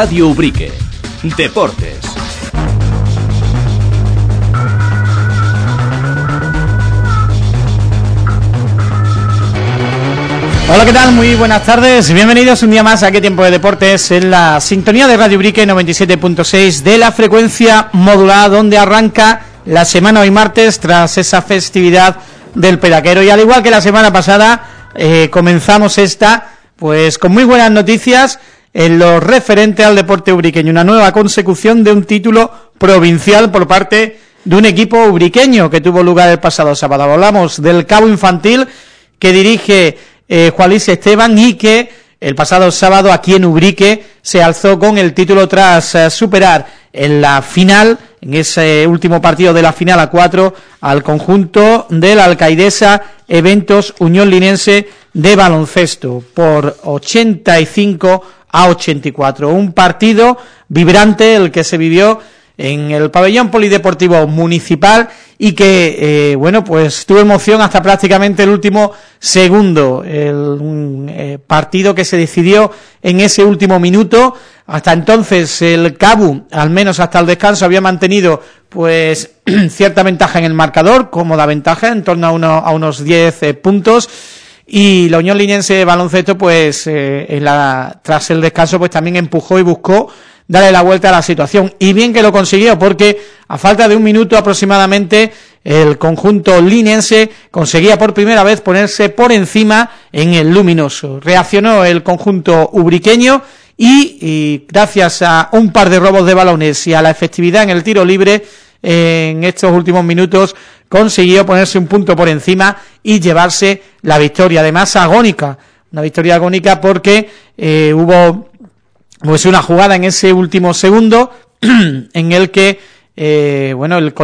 Radio Ubrique. Deportes. Hola, ¿qué tal? Muy buenas tardes. Bienvenidos un día más a ¿Qué tiempo de deportes? En la sintonía de Radio Ubrique 97.6 de la frecuencia modulada donde arranca la semana hoy martes tras esa festividad del pedaquero. Y al igual que la semana pasada, eh, comenzamos esta pues con muy buenas noticias en lo referente al deporte ubriqueño. Una nueva consecución de un título provincial por parte de un equipo ubriqueño que tuvo lugar el pasado sábado. Hablamos del cabo infantil que dirige eh, Juan Luis Esteban y que el pasado sábado aquí en Ubrique se alzó con el título tras eh, superar en la final, en ese último partido de la final a cuatro, al conjunto de la alcaidesa Eventos Unión Linense de baloncesto por 85 a 84. Un partido vibrante el que se vivió en el pabellón polideportivo municipal y que, eh, bueno, pues tuvo emoción hasta prácticamente el último segundo, el eh, partido que se decidió en ese último minuto, hasta entonces el Cabu, al menos hasta el descanso, había mantenido pues cierta ventaja en el marcador, cómoda ventaja, en torno a, uno, a unos 10 eh, puntos, y la Unión Liniense de Baloncesto, pues, en la, tras el descanso, pues también empujó y buscó darle la vuelta a la situación. Y bien que lo consiguió, porque a falta de un minuto aproximadamente, el conjunto linense conseguía por primera vez ponerse por encima en el luminoso. Reaccionó el conjunto ubriqueño y, gracias a un par de robos de balones y a la efectividad en el tiro libre, en estos últimos minutos consiguió ponerse un punto por encima y llevarse la victoria, además agónica, una victoria agónica porque eh, hubo pues una jugada en ese último segundo en el que eh, bueno el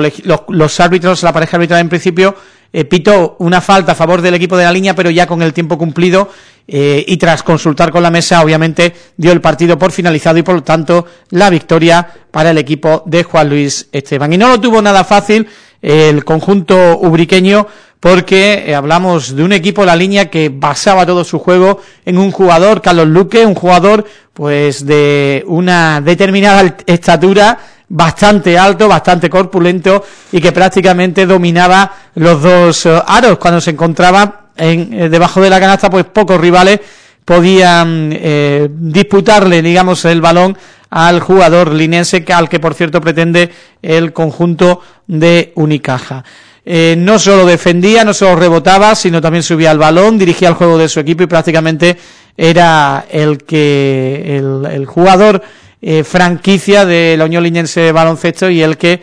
los, árbitros, la pareja arbitral en principio eh, pitó una falta a favor del equipo de la línea, pero ya con el tiempo cumplido eh, y tras consultar con la mesa, obviamente dio el partido por finalizado y por lo tanto la victoria para el equipo de Juan Luis Esteban. Y no lo tuvo nada fácil el conjunto ubriqueño porque eh, hablamos de un equipo la línea que basaba todo su juego en un jugador, Carlos Luque, un jugador pues de una determinada estatura, bastante alto, bastante corpulento y que prácticamente dominaba los dos eh, aros cuando se encontraba en, eh, debajo de la canasta, pues pocos rivales podían disputarle, digamos, el balón al jugador linense, al que por cierto pretende el conjunto de Unicaja. Eh, no solo defendía, no solo rebotaba, sino también subía al balón, dirigía el juego de su equipo y prácticamente era el que el, jugador eh, franquicia de la Unión Liñense de Baloncesto y el que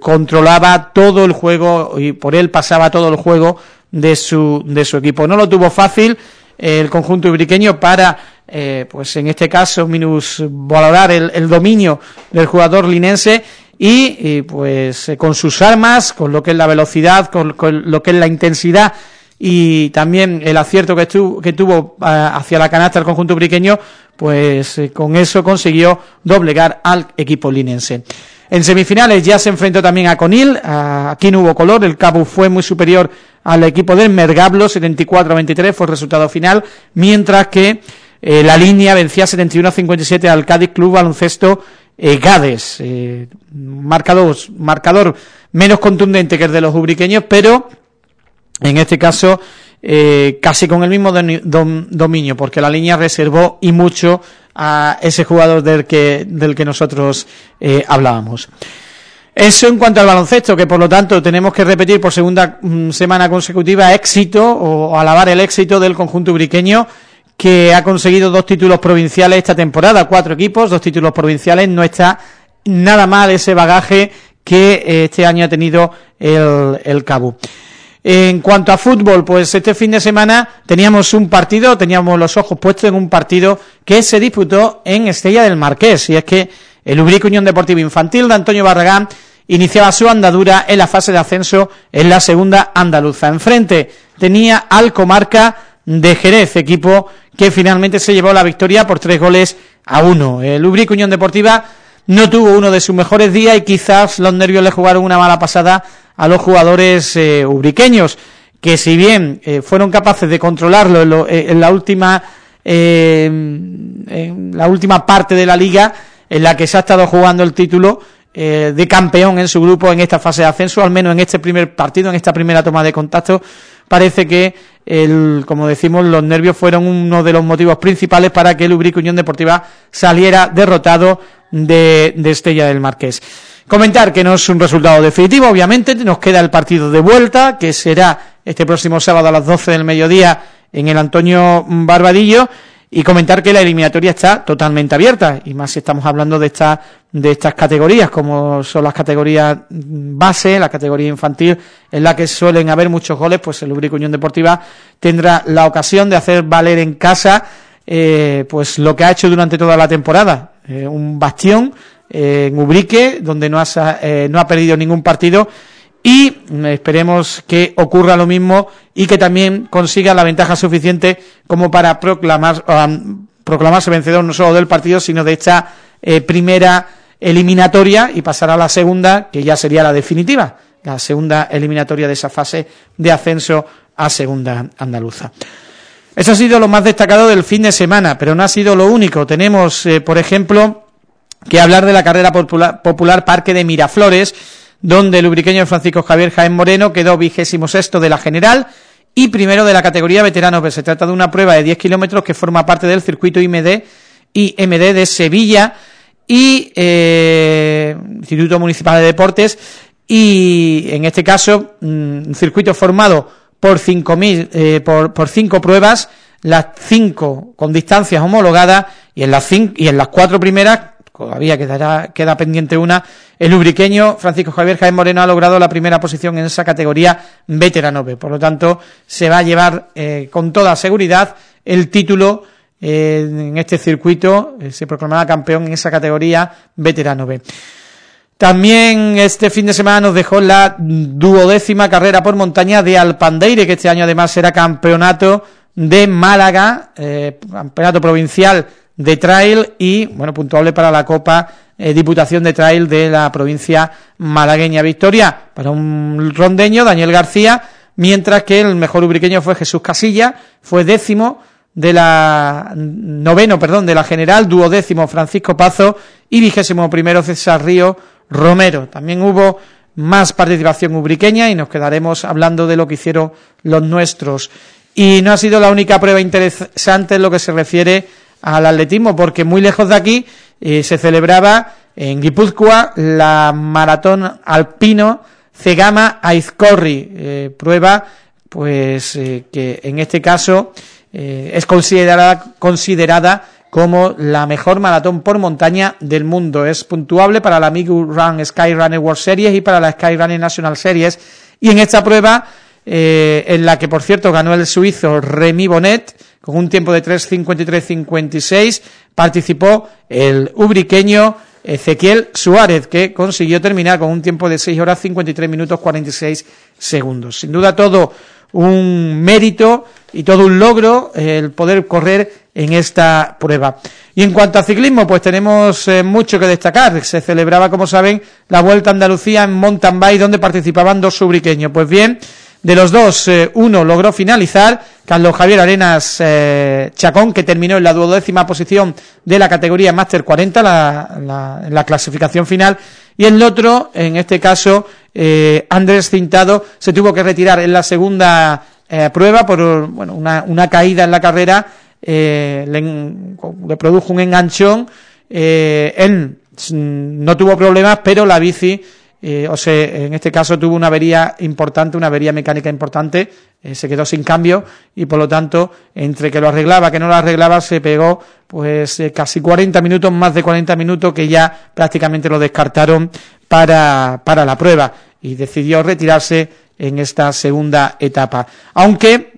controlaba todo el juego y por él pasaba todo el juego de su, de su equipo. No lo tuvo fácil el conjunto ibriqueño para, eh, pues en este caso, minus valorar el, el dominio del jugador linense y, pues eh, con sus armas, con lo que es la velocidad, con, lo que es la intensidad y también el acierto que, que tuvo eh, hacia la canasta del conjunto briqueño, pues eh, con eso consiguió doblegar al equipo linense. En semifinales ya se enfrentó también a Conil, aquí no hubo color, el Cabo fue muy superior al equipo del Mergablo, 74-23 fue el resultado final, mientras que la línea vencía 71-57 al Cádiz Club Baloncesto eh, Gades, eh, marcador, menos contundente que el de los ubriqueños, pero en este caso eh, casi con el mismo dominio, porque la línea reservó y mucho a ese jugador del que, del que nosotros hablábamos. Eso en cuanto al baloncesto, que por lo tanto tenemos que repetir por segunda mm, semana consecutiva éxito o alabar el éxito del conjunto ubriqueño que ha conseguido dos títulos provinciales esta temporada, cuatro equipos, dos títulos provinciales, no está nada mal ese bagaje que eh, este año ha tenido el, el Cabo. En cuanto a fútbol, pues este fin de semana teníamos un partido, teníamos los ojos puestos en un partido que se disputó en Estella del Marqués, y es que el Ubrico Unión Deportiva Infantil de Antonio Barragán iniciaba su andadura en la fase de ascenso en la segunda andaluza. Enfrente tenía al Comarca de Jerez, equipo que finalmente se llevó la victoria por tres goles a uno. El Ubrique Unión Deportiva no tuvo uno de sus mejores días y quizás los nervios le jugaron una mala pasada a los jugadores eh, ubriqueños, que si bien eh, fueron capaces de controlarlo en, eh, la última eh, en la última parte de la liga en la que se ha estado jugando el título eh, de campeón en su grupo en esta fase de ascenso, al menos en este primer partido, en esta primera toma de contacto, parece que, el, como decimos, los nervios fueron uno de los motivos principales para que el Ubrico Unión Deportiva saliera derrotado de, de Estella del Marqués. Comentar que no es un resultado definitivo, obviamente, nos queda el partido de vuelta, que será este próximo sábado a las 12 del mediodía en el Antonio Barbadillo, y comentar que la eliminatoria está totalmente abierta, y más si estamos hablando de, esta, de estas categorías, como son las categorías base, la categoría infantil, en la que suelen haber muchos goles, pues el Ubrico Unión Deportiva tendrá la ocasión de hacer valer en casa eh, pues lo que ha hecho durante toda la temporada, eh, un bastión eh, en Ubrique, donde no ha, eh, no ha perdido ningún partido, y esperemos que ocurra lo mismo y que también consiga la ventaja suficiente como para proclamar, proclamarse vencedor no solo del partido, sino de esta eh, primera eliminatoria y pasar a la segunda, que ya sería la definitiva, la segunda eliminatoria de esa fase de ascenso a segunda andaluza. Eso ha sido lo más destacado del fin de semana, pero no ha sido lo único. Tenemos, eh, por ejemplo, que hablar de la carrera popular, popular Parque de Miraflores, donde el lubriqueño Francisco Javier Jaén Moreno quedó vigésimo sexto de la general y primero de la categoría veterano, pero se trata de una prueba de 10 kilómetros que forma parte del circuito IMD y MD de Sevilla y eh, Instituto Municipal de Deportes y en este caso mm, un circuito formado por 5.000 eh, por, por cinco pruebas, las cinco con distancias homologadas y en las cinco, y en las cuatro primeras todavía quedará, queda pendiente una, el lubriqueño Francisco Javier Jaén Moreno ha logrado la primera posición en esa categoría veterano B, por lo tanto se va a llevar eh, con toda seguridad el título eh, en este circuito, eh, se proclamará campeón en esa categoría veterano B. También este fin de semana nos dejó la duodécima carrera por montaña de Alpandeire, que este año además será campeonato de Málaga, campeonato provincial de trail y, bueno, puntuable para la Copa eh, Diputación de Trail de la provincia malagueña. Victoria para un rondeño, Daniel García, mientras que el mejor ubriqueño fue Jesús Casilla, fue décimo de la noveno, perdón, de la general, duodécimo Francisco Pazo y vigésimo primero César Río Romero. También hubo más participación ubriqueña y nos quedaremos hablando de lo que hicieron los nuestros. Y no ha sido la única prueba interesante en lo que se refiere al atletismo, porque muy lejos de aquí eh, se celebraba en Guipúzcoa la maratón alpino Cegama Aizcorri, eh, prueba pues eh, que en este caso es considerada considerada como la mejor maratón por montaña del mundo. Es puntuable para la Migu Run Skyrunner World Series y para la Skyrunner National Series. Y en esta prueba, en la que por cierto ganó el suizo Remy Bonnet, con un tiempo de 3.53.56 participó el ubriqueño Ezequiel Suárez, que consiguió terminar con un tiempo de 6 horas 53 minutos 46 segundos. Sin duda todo un mérito y todo un logro el poder correr en esta prueba. Y en cuanto a ciclismo, pues tenemos eh, mucho que destacar. Se celebraba, como saben, la Vuelta a Andalucía en mountain bike, donde participaban dos ubriqueños. Pues bien, de los dos, eh, uno logró finalizar, Carlos Javier Arenas eh, Chacón, que terminó en la duodécima posición de la categoría Master 40, la, la, clasificación final, y el otro, en este caso, eh, Andrés Cintado, se tuvo que retirar en la segunda prueba por bueno, una, una, caída en la carrera, le, le, produjo un enganchón, él no tuvo problemas, pero la bici eh, o sea, en este caso tuvo una avería importante, una avería mecánica importante, eh, se quedó sin cambio y por lo tanto, entre que lo arreglaba, que no lo arreglaba, se pegó pues eh, casi 40 minutos, más de 40 minutos que ya prácticamente lo descartaron para, para la prueba y decidió retirarse en esta segunda etapa. Aunque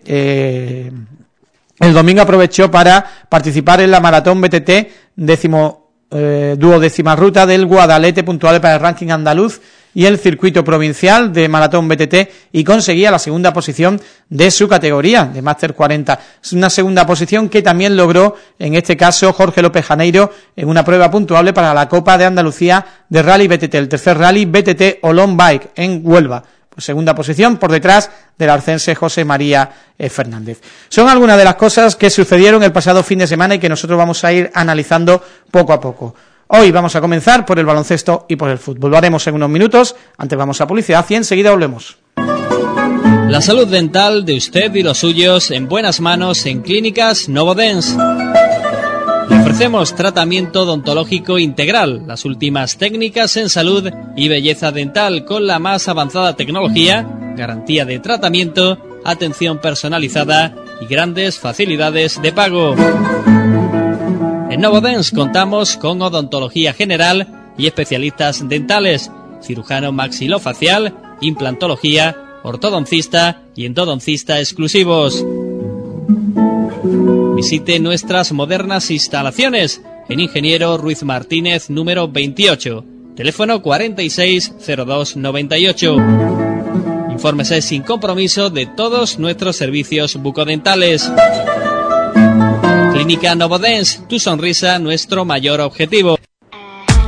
el domingo aprovechó para participar en la maratón BTT décimo eh, duodécima ruta del Guadalete puntual para el ranking andaluz y el circuito provincial de maratón BTT y conseguía la segunda posición de su categoría, de Master 40. Es una segunda posición que también logró, en este caso, Jorge López Janeiro en una prueba puntuable para la Copa de Andalucía de Rally BTT, el tercer Rally BTT Olón Bike en Huelva. Pues segunda posición por detrás del arcense José María eh, Fernández. Son algunas de las cosas que sucedieron el pasado fin de semana y que nosotros vamos a ir analizando poco a poco. Hoy vamos a comenzar por el baloncesto y por el fútbol. Lo haremos en unos minutos, antes vamos a publicidad y enseguida volvemos. La salud dental de usted y los suyos en buenas manos en Clínicas Novodens. Le ofrecemos tratamiento odontológico integral, las últimas técnicas en salud y belleza dental con la más avanzada tecnología, garantía de tratamiento, atención personalizada y grandes facilidades de pago. En Novodens contamos con odontología general y especialistas dentales, cirujano maxilofacial, implantología, ortodoncista y endodoncista exclusivos. Visite nuestras modernas instalaciones en Ingeniero Ruiz Martínez número 28, teléfono 460298. Infórmese sin compromiso de todos nuestros servicios bucodentales. Clínica Novodens, tu sonrisa, nuestro mayor objetivo.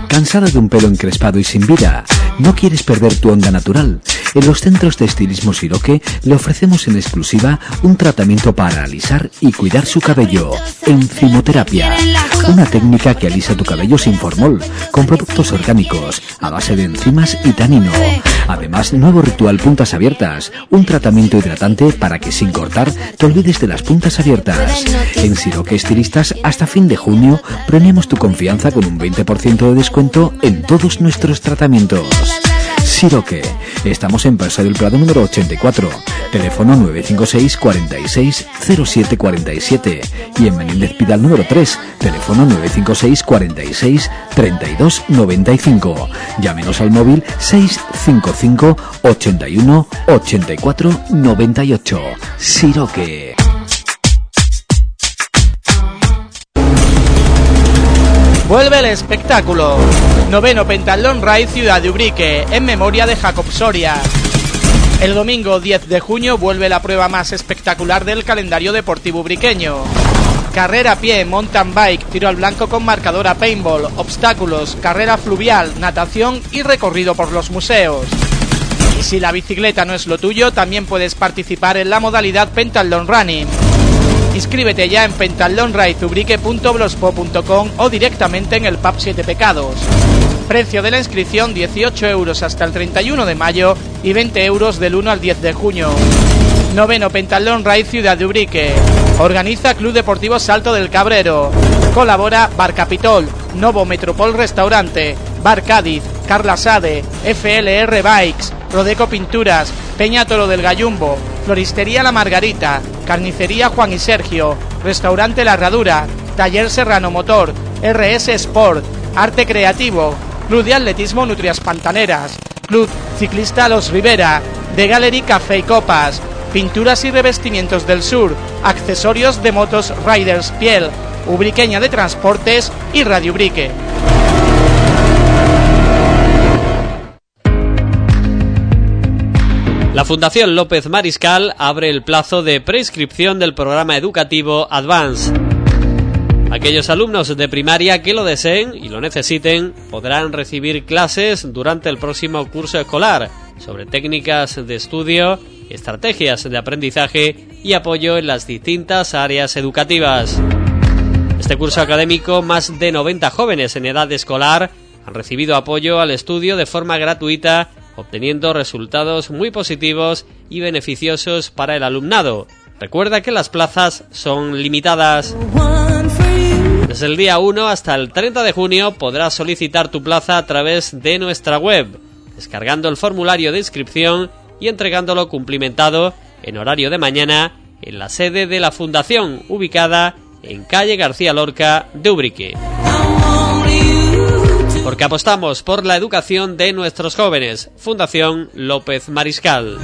¿Cansada de un pelo encrespado y sin vida? ¿No quieres perder tu onda natural? En los centros de estilismo Siroque le ofrecemos en exclusiva un tratamiento para alisar y cuidar su cabello. Encimoterapia. Una técnica que alisa tu cabello sin formol, con productos orgánicos, a base de enzimas y tanino. Además, nuevo ritual puntas abiertas. Un tratamiento hidratante para que sin cortar te olvides de las puntas abiertas. En Siroque Estilistas, hasta fin de junio, premiamos tu confianza con un 20% de descuento en todos nuestros tratamientos. Siroque. Estamos en Paso del Prado número 84, teléfono 956 46 07 47 y en Menéndez Pidal número 3, teléfono 956 46 32 95. Llámenos al móvil 655 81 84 98. Siroque. Vuelve el espectáculo. Noveno Pentalón Ride Ciudad de Ubrique, en memoria de Jacob Soria. El domingo 10 de junio vuelve la prueba más espectacular del calendario deportivo ubriqueño. Carrera a pie, mountain bike, tiro al blanco con marcadora paintball, obstáculos, carrera fluvial, natación y recorrido por los museos. Y si la bicicleta no es lo tuyo, también puedes participar en la modalidad Pentalón Running. Inscríbete ya en pentalonraizubrique.blogspot.com o directamente en el Pub 7 Pecados. Precio de la inscripción 18 euros hasta el 31 de mayo y 20 euros del 1 al 10 de junio. Noveno Pentalón Raid Ciudad de Ubrique. Organiza Club Deportivo Salto del Cabrero. Colabora Bar Capitol, Novo Metropol Restaurante, Bar Cádiz, Carla Sade, FLR Bikes, Rodeco Pinturas, Peña Toro del Gallumbo, Floristería La Margarita, Carnicería Juan y Sergio, Restaurante La Herradura, Taller Serrano Motor, RS Sport, Arte Creativo, Club de Atletismo Nutrias Pantaneras, Club Ciclista Los Rivera, The Gallery Café y Copas, Pinturas y Revestimientos del Sur, Accesorios de Motos Riders Piel, Ubriqueña de Transportes y Radio Ubrique. La Fundación López Mariscal abre el plazo de prescripción del programa educativo Advance. Aquellos alumnos de primaria que lo deseen y lo necesiten podrán recibir clases durante el próximo curso escolar sobre técnicas de estudio, estrategias de aprendizaje y apoyo en las distintas áreas educativas. Este curso académico, más de 90 jóvenes en edad escolar han recibido apoyo al estudio de forma gratuita obteniendo resultados muy positivos y beneficiosos para el alumnado. Recuerda que las plazas son limitadas. Desde el día 1 hasta el 30 de junio podrás solicitar tu plaza a través de nuestra web, descargando el formulario de inscripción y entregándolo cumplimentado en horario de mañana en la sede de la Fundación, ubicada en calle García Lorca de Ubrique porque apostamos por la educación de nuestros jóvenes. Fundación López Mariscal.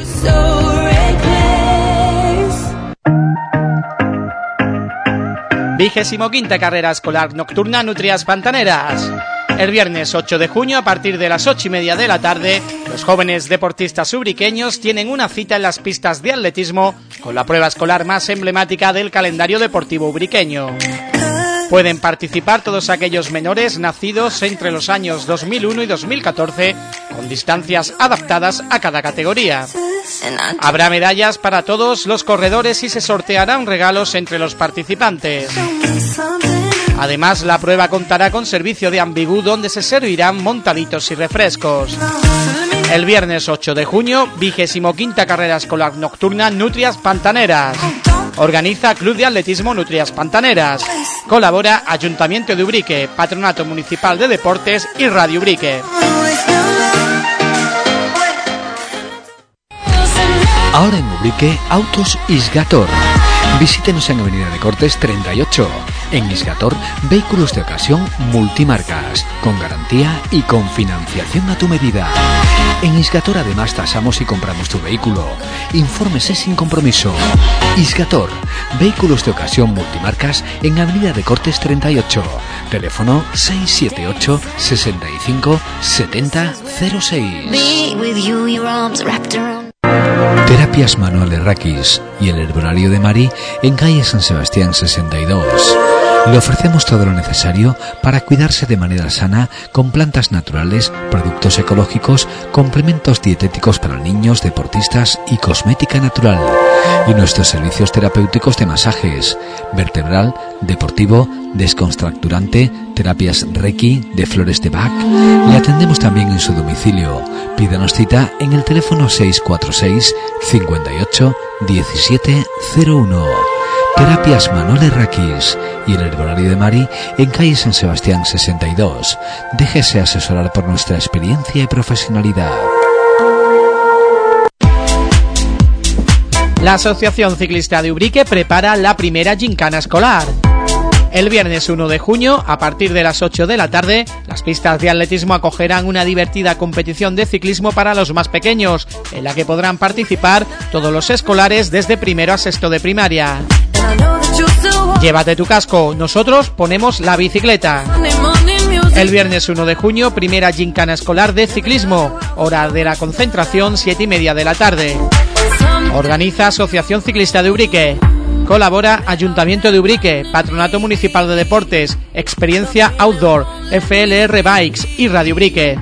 Vigésimo quinta carrera escolar nocturna Nutrias Pantaneras. El viernes 8 de junio, a partir de las 8 y media de la tarde, los jóvenes deportistas ubriqueños tienen una cita en las pistas de atletismo con la prueba escolar más emblemática del calendario deportivo ubriqueño. Pueden participar todos aquellos menores nacidos entre los años 2001 y 2014 con distancias adaptadas a cada categoría. Habrá medallas para todos los corredores y se sortearán regalos entre los participantes. Además, la prueba contará con servicio de ambigú donde se servirán montaditos y refrescos. El viernes 8 de junio, vigésimo quinta carrera escolar nocturna Nutrias Pantaneras. Organiza Club de Atletismo Nutrias Pantaneras. Colabora Ayuntamiento de Ubrique, Patronato Municipal de Deportes y Radio Ubrique. Ahora en Ubrique, Autos Isgator. Visítenos en Avenida de Cortes 38. En Isgator, vehículos de ocasión multimarcas, con garantía y con financiación a tu medida. En Isgator además tasamos y compramos tu vehículo. Infórmese sin compromiso. Isgator, vehículos de ocasión multimarcas en Avenida de Cortes 38. Teléfono 678 65 70 06. Terapias Manuel Raquis y el Herbolario de Mari en calle San Sebastián 62. Le ofrecemos todo lo necesario para cuidarse de manera sana con plantas naturales, productos ecológicos, complementos dietéticos para niños, deportistas y cosmética natural. Y nuestros servicios terapéuticos de masajes, vertebral, deportivo, descontracturante, terapias Reiki, de flores de Bach. Le atendemos también en su domicilio. Pídanos cita en el teléfono 646 58 1701. Terapias Manuel Raquis y el Herbolario de Mari en calle San Sebastián 62. Déjese asesorar por nuestra experiencia y profesionalidad. La Asociación Ciclista de Ubrique prepara la primera gincana escolar. El viernes 1 de junio, a partir de las 8 de la tarde, las pistas de atletismo acogerán una divertida competición de ciclismo para los más pequeños, en la que podrán participar todos los escolares desde primero a sexto de primaria. Llévate tu casco, nosotros ponemos la bicicleta. El viernes 1 de junio, primera gincana escolar de ciclismo, hora de la concentración, 7 y media de la tarde. Organiza Asociación Ciclista de Ubrique. Colabora Ayuntamiento de Ubrique, Patronato Municipal de Deportes, Experiencia Outdoor, FLR Bikes y Radio Ubrique.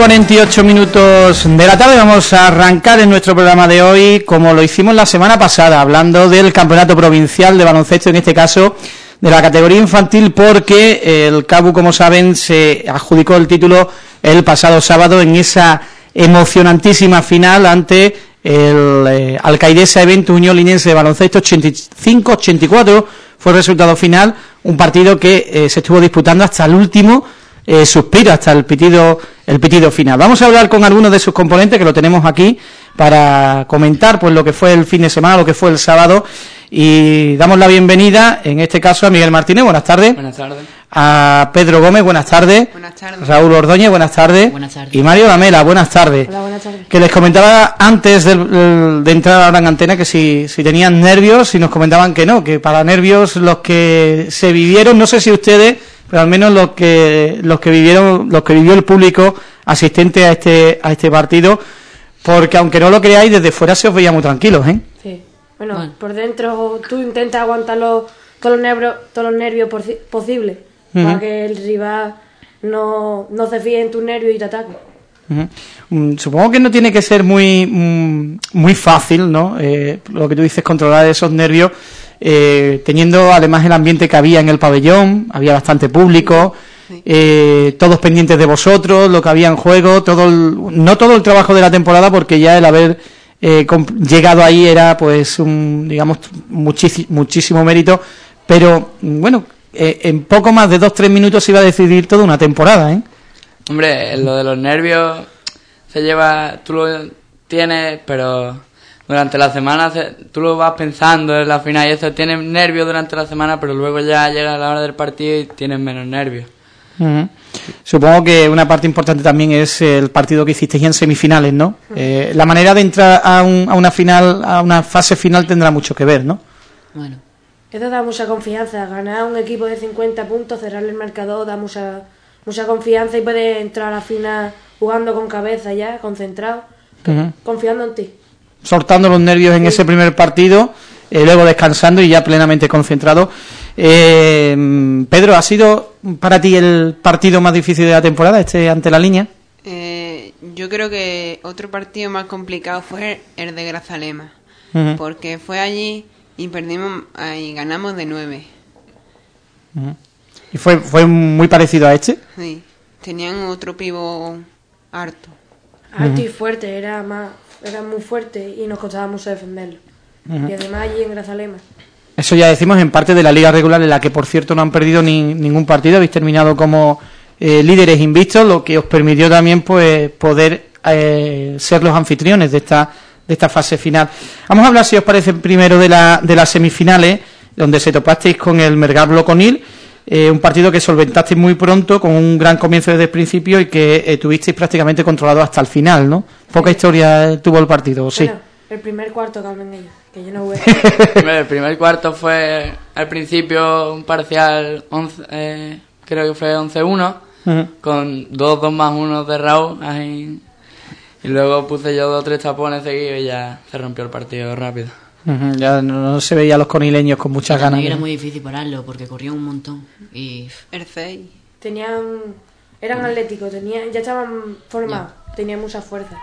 48 minutos de la tarde. Vamos a arrancar en nuestro programa de hoy como lo hicimos la semana pasada, hablando del Campeonato Provincial de Baloncesto, en este caso de la categoría infantil, porque el CABU, como saben, se adjudicó el título el pasado sábado en esa emocionantísima final ante el eh, Alcaidesa Evento Unión Linense de Baloncesto 85-84 fue el resultado final, un partido que eh, se estuvo disputando hasta el último eh, suspiro hasta el pitido, el pitido final. Vamos a hablar con algunos de sus componentes, que lo tenemos aquí, para comentar pues lo que fue el fin de semana, lo que fue el sábado, y damos la bienvenida, en este caso, a Miguel Martínez, buenas tardes. Buenas tardes. A Pedro Gómez, buenas tardes. Buenas tardes. Raúl Ordóñez, buenas tardes. Buenas tardes. Y Mario Lamela, buenas tardes. Hola, buenas tardes. Que les comentaba antes del- de entrar ahora en antena que si, si tenían nervios, y nos comentaban que no, que para nervios los que se vivieron, no sé si ustedes, pero al menos los que los que vivieron, los que vivió el público asistente a este a este partido, porque aunque no lo creáis, desde fuera se os veía muy tranquilos, ¿eh? Sí. Bueno, Bueno. por dentro tú intentas aguantar los- todos los nervios, todos los nervios posi- posibles para que el rival no, no se fíe en tus nervios y te ataque. Mm, Supongo que no tiene que ser muy mm, muy fácil, ¿no? Eh, lo que tú dices, controlar esos nervios, eh, teniendo además el ambiente que había en el pabellón, había bastante público, eh, todos pendientes de vosotros, lo que había en juego, todo el- no todo el trabajo de la temporada, porque ya el haber eh, llegado ahí era, pues, un, digamos, muchísi- muchísimo mérito, pero bueno, eh, en poco más de dos tres minutos se iba a decidir toda una temporada, ¿eh? Hombre, lo de los nervios se lleva, tú lo tienes, pero durante la semana se- tú lo vas pensando en la final y eso, tienes nervios durante la semana, pero luego ya llega la hora del partido y tienes menos nervios. Supongo que una parte importante también es el partido que hicisteis en semifinales, ¿no? Eh, la manera de entrar a, un- a una final, a una fase final tendrá mucho que ver, ¿no? Bueno, Eso da mucha confianza. Ganar un equipo de 50 puntos, cerrar el marcador, da mucha, mucha confianza y puedes entrar a la final jugando con cabeza ya, concentrado, confiando en ti. Soltando los nervios en ese primer partido, eh, luego descansando y ya plenamente concentrado. Eh, Pedro, ¿ha sido para ti el partido más difícil de la temporada, este ante la línea? Eh, yo creo que otro partido más complicado fue el de Grazalema, porque fue allí y perdimos y ganamos de nueve. ¿Y fue, fue muy parecido a este? Sí. Tenían otro pivo harto. Alto y fuerte, era más, era muy fuerte y nos costaba mucho defenderlo. Y además allí en Grazalema. Eso ya decimos en parte de la liga regular, en la que por cierto no han perdido ni, ningún partido, habéis terminado como eh, líderes invictos, lo que os permitió también pues poder eh, ser los anfitriones de esta de esta fase final. Vamos a hablar, si os parece, primero de, la, de las semifinales, donde se topasteis con el Mergar Bloconil, eh, un partido que solventasteis muy pronto, con un gran comienzo desde el principio y que eh, tuvisteis prácticamente controlado hasta el final, ¿no? Poca historia eh, tuvo el partido, ¿o sí. Bueno, el primer cuarto que hablan ellos, que yo no jugué. Hombre, el primer cuarto fue al principio un parcial 11, eh, creo que fue 11-1 Ujú. con dos 2 más 1 de Raúl ahí. y luego puse yo dos o tres tapones seguidos y ya se rompió el partido rápido. Ya no, no se veía a los conileños con muchas ganas. era ¿no? muy difícil pararlo porque corría un montón. Y 6. Tenían, eran atléticos, tenían, ya estaban formados, tenían mucha fuerza.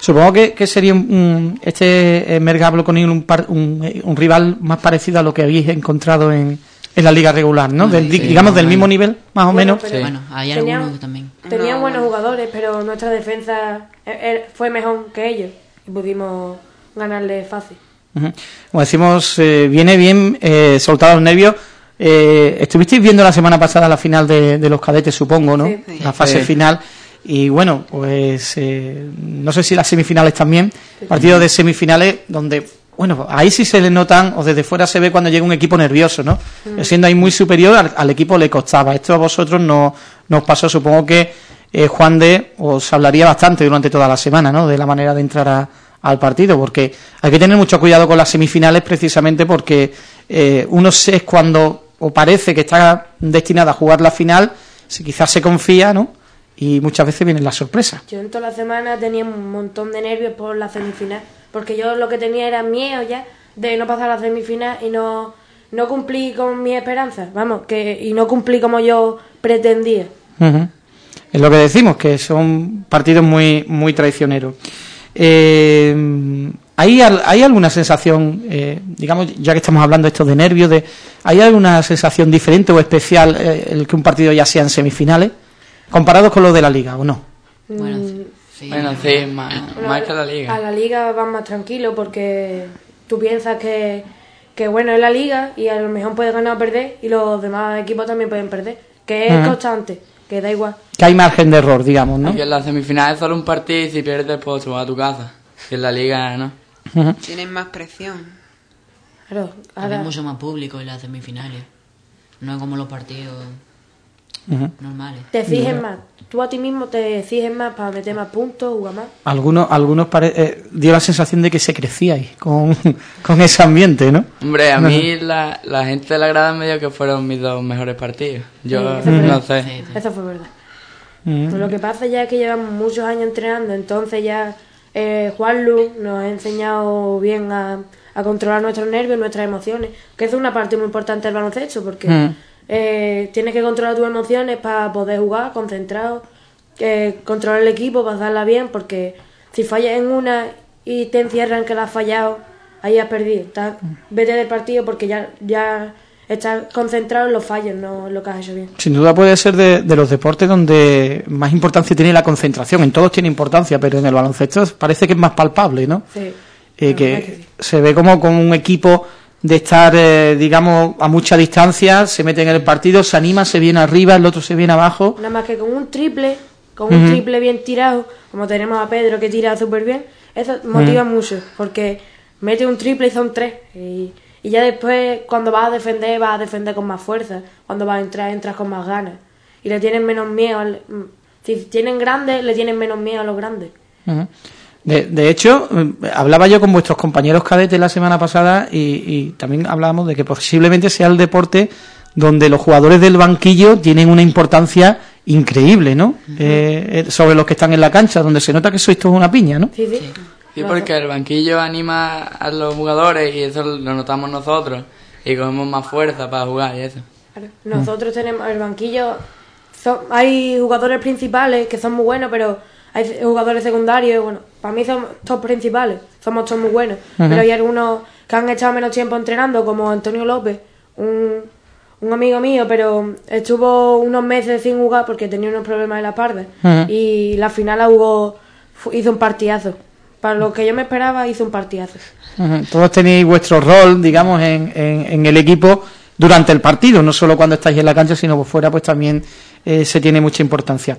Supongo que, que sería un, este eh, Mergablo con un, par- un, eh, un rival más parecido a lo que habéis encontrado en, en la liga regular, ¿no? Del- sí, digamos del mismo nivel, más o Bueno, menos. pero- Sí. bueno, hay Tenían- algunos también. Tenían No, buenos bueno. jugadores, pero nuestra defensa eh, eh, fue mejor que ellos y pudimos ganarle fácil. Como decimos, eh, viene bien eh, soltar los nervios. Eh, estuvisteis viendo la semana pasada la final de, de los cadetes, supongo, ¿no? Sí. Sí. La fase Sí. final. Y bueno, pues eh, no sé si las semifinales también, partidos de semifinales donde, bueno, ahí sí se le notan, o desde fuera se ve cuando llega un equipo nervioso, ¿no? Siendo ahí muy superior, al, al equipo le costaba. Esto a vosotros no nos pasó, supongo que eh, Juan de os hablaría bastante durante toda la semana, ¿no? De la manera de entrar a- al partido, porque hay que tener mucho cuidado con las semifinales precisamente porque eh, uno se- es cuando o parece que está destinada a jugar la final, si quizás se confía, ¿no? Y muchas veces vienen las sorpresas. Yo en toda la semana tenía un montón de nervios por la semifinal, porque yo lo que tenía era miedo ya de no pasar a la semifinal y no, no cumplí con mis esperanzas, vamos, que y no cumplí como yo pretendía. Es lo que decimos, que son partidos muy muy traicioneros. Eh, ¿hay, al- ¿Hay alguna sensación, eh, digamos, ya que estamos hablando esto de nervios, de, ¿hay alguna sensación diferente o especial eh, el que un partido ya sea en semifinales, comparados con lo de la liga o no? Bueno, Mm, sí, sí. Bueno, sí, más, Bueno, más que la A liga. la liga van más tranquilo porque tú piensas que, que bueno es la liga y a lo mejor puedes ganar o perder y los demás equipos también pueden perder, que es constante, que da igual. Que hay margen de error, digamos, ¿no? Aquí en la semifinal es solo un partido y si pierdes pues vas a tu casa. Y en la liga no. Tienen más presión. Claro, Hay ahora, mucho más público en las semifinales. No es como los partidos Ujú. normales. te exigen más. Tú a ti mismo te exiges más para meter más puntos, jugar más. Algunos, algunos pare- eh, dio la sensación de que se crecíais con, con ese ambiente, ¿no? Hombre, a mí la, la gente de la grada me dijo que fueron mis dos mejores partidos. Yo Sí, eso fue- no sé. Sí, sí. Eso fue verdad. Pero lo que pasa ya es que llevamos muchos años entrenando, entonces ya eh, Juan Lu nos ha enseñado bien a, a controlar nuestros nervios, nuestras emociones, que es una parte muy importante del baloncesto, porque Mm. Eh, tienes que controlar tus emociones para poder jugar concentrado, eh, controlar el equipo, pasarla bien, porque si fallas en una y te encierran que la has fallado, ahí has perdido. Estás- vete del partido porque ya, ya estás concentrado en los fallos, no en lo que has hecho bien. Sin duda puede ser de, de los deportes donde más importancia tiene la concentración. En todos tiene importancia, pero en el baloncesto parece que es más palpable, ¿no? Sí. Eh, que que sí. se ve como, como un equipo de estar, eh, digamos, a mucha distancia, se mete en el partido, se anima, se viene arriba, el otro se viene abajo. Nada más que con un triple con un triple bien tirado, como tenemos a Pedro que tira súper bien, eso motiva mucho, porque mete un triple y son tres. Y, y ya después, cuando vas a defender, vas a defender con más fuerza. Cuando vas a entrar, entras con más ganas. Y le tienen menos miedo. al- mm, si tienen grandes, le tienen menos miedo a los grandes. De, de hecho, eh, hablaba yo con vuestros compañeros cadetes la semana pasada y, y también hablábamos de que posiblemente sea el deporte donde los jugadores del banquillo tienen una importancia increíble, ¿no? Eh, eh, sobre los que están en la cancha, donde se nota que sois todos una piña, ¿no? Sí, sí. Sí, porque el banquillo anima a los jugadores y eso lo notamos nosotros. Y cogemos más fuerza para jugar y eso. Claro. Nosotros tenemos el banquillo. son- hay jugadores principales que son muy buenos, pero hay jugadores secundarios. Bueno, para mí son todos principales. Somos todos muy buenos. Pero hay algunos que han estado menos tiempo entrenando, como Antonio López, un, un amigo mío, pero estuvo unos meses sin jugar porque tenía unos problemas en la espalda. Y la final la jugó, fu- hizo un partidazo. Para lo que yo me esperaba, hizo un partidazo. Todos tenéis vuestro rol, digamos, en, en- en el equipo durante el partido, no solo cuando estáis en la cancha, sino por fuera, pues también eh, se tiene mucha importancia.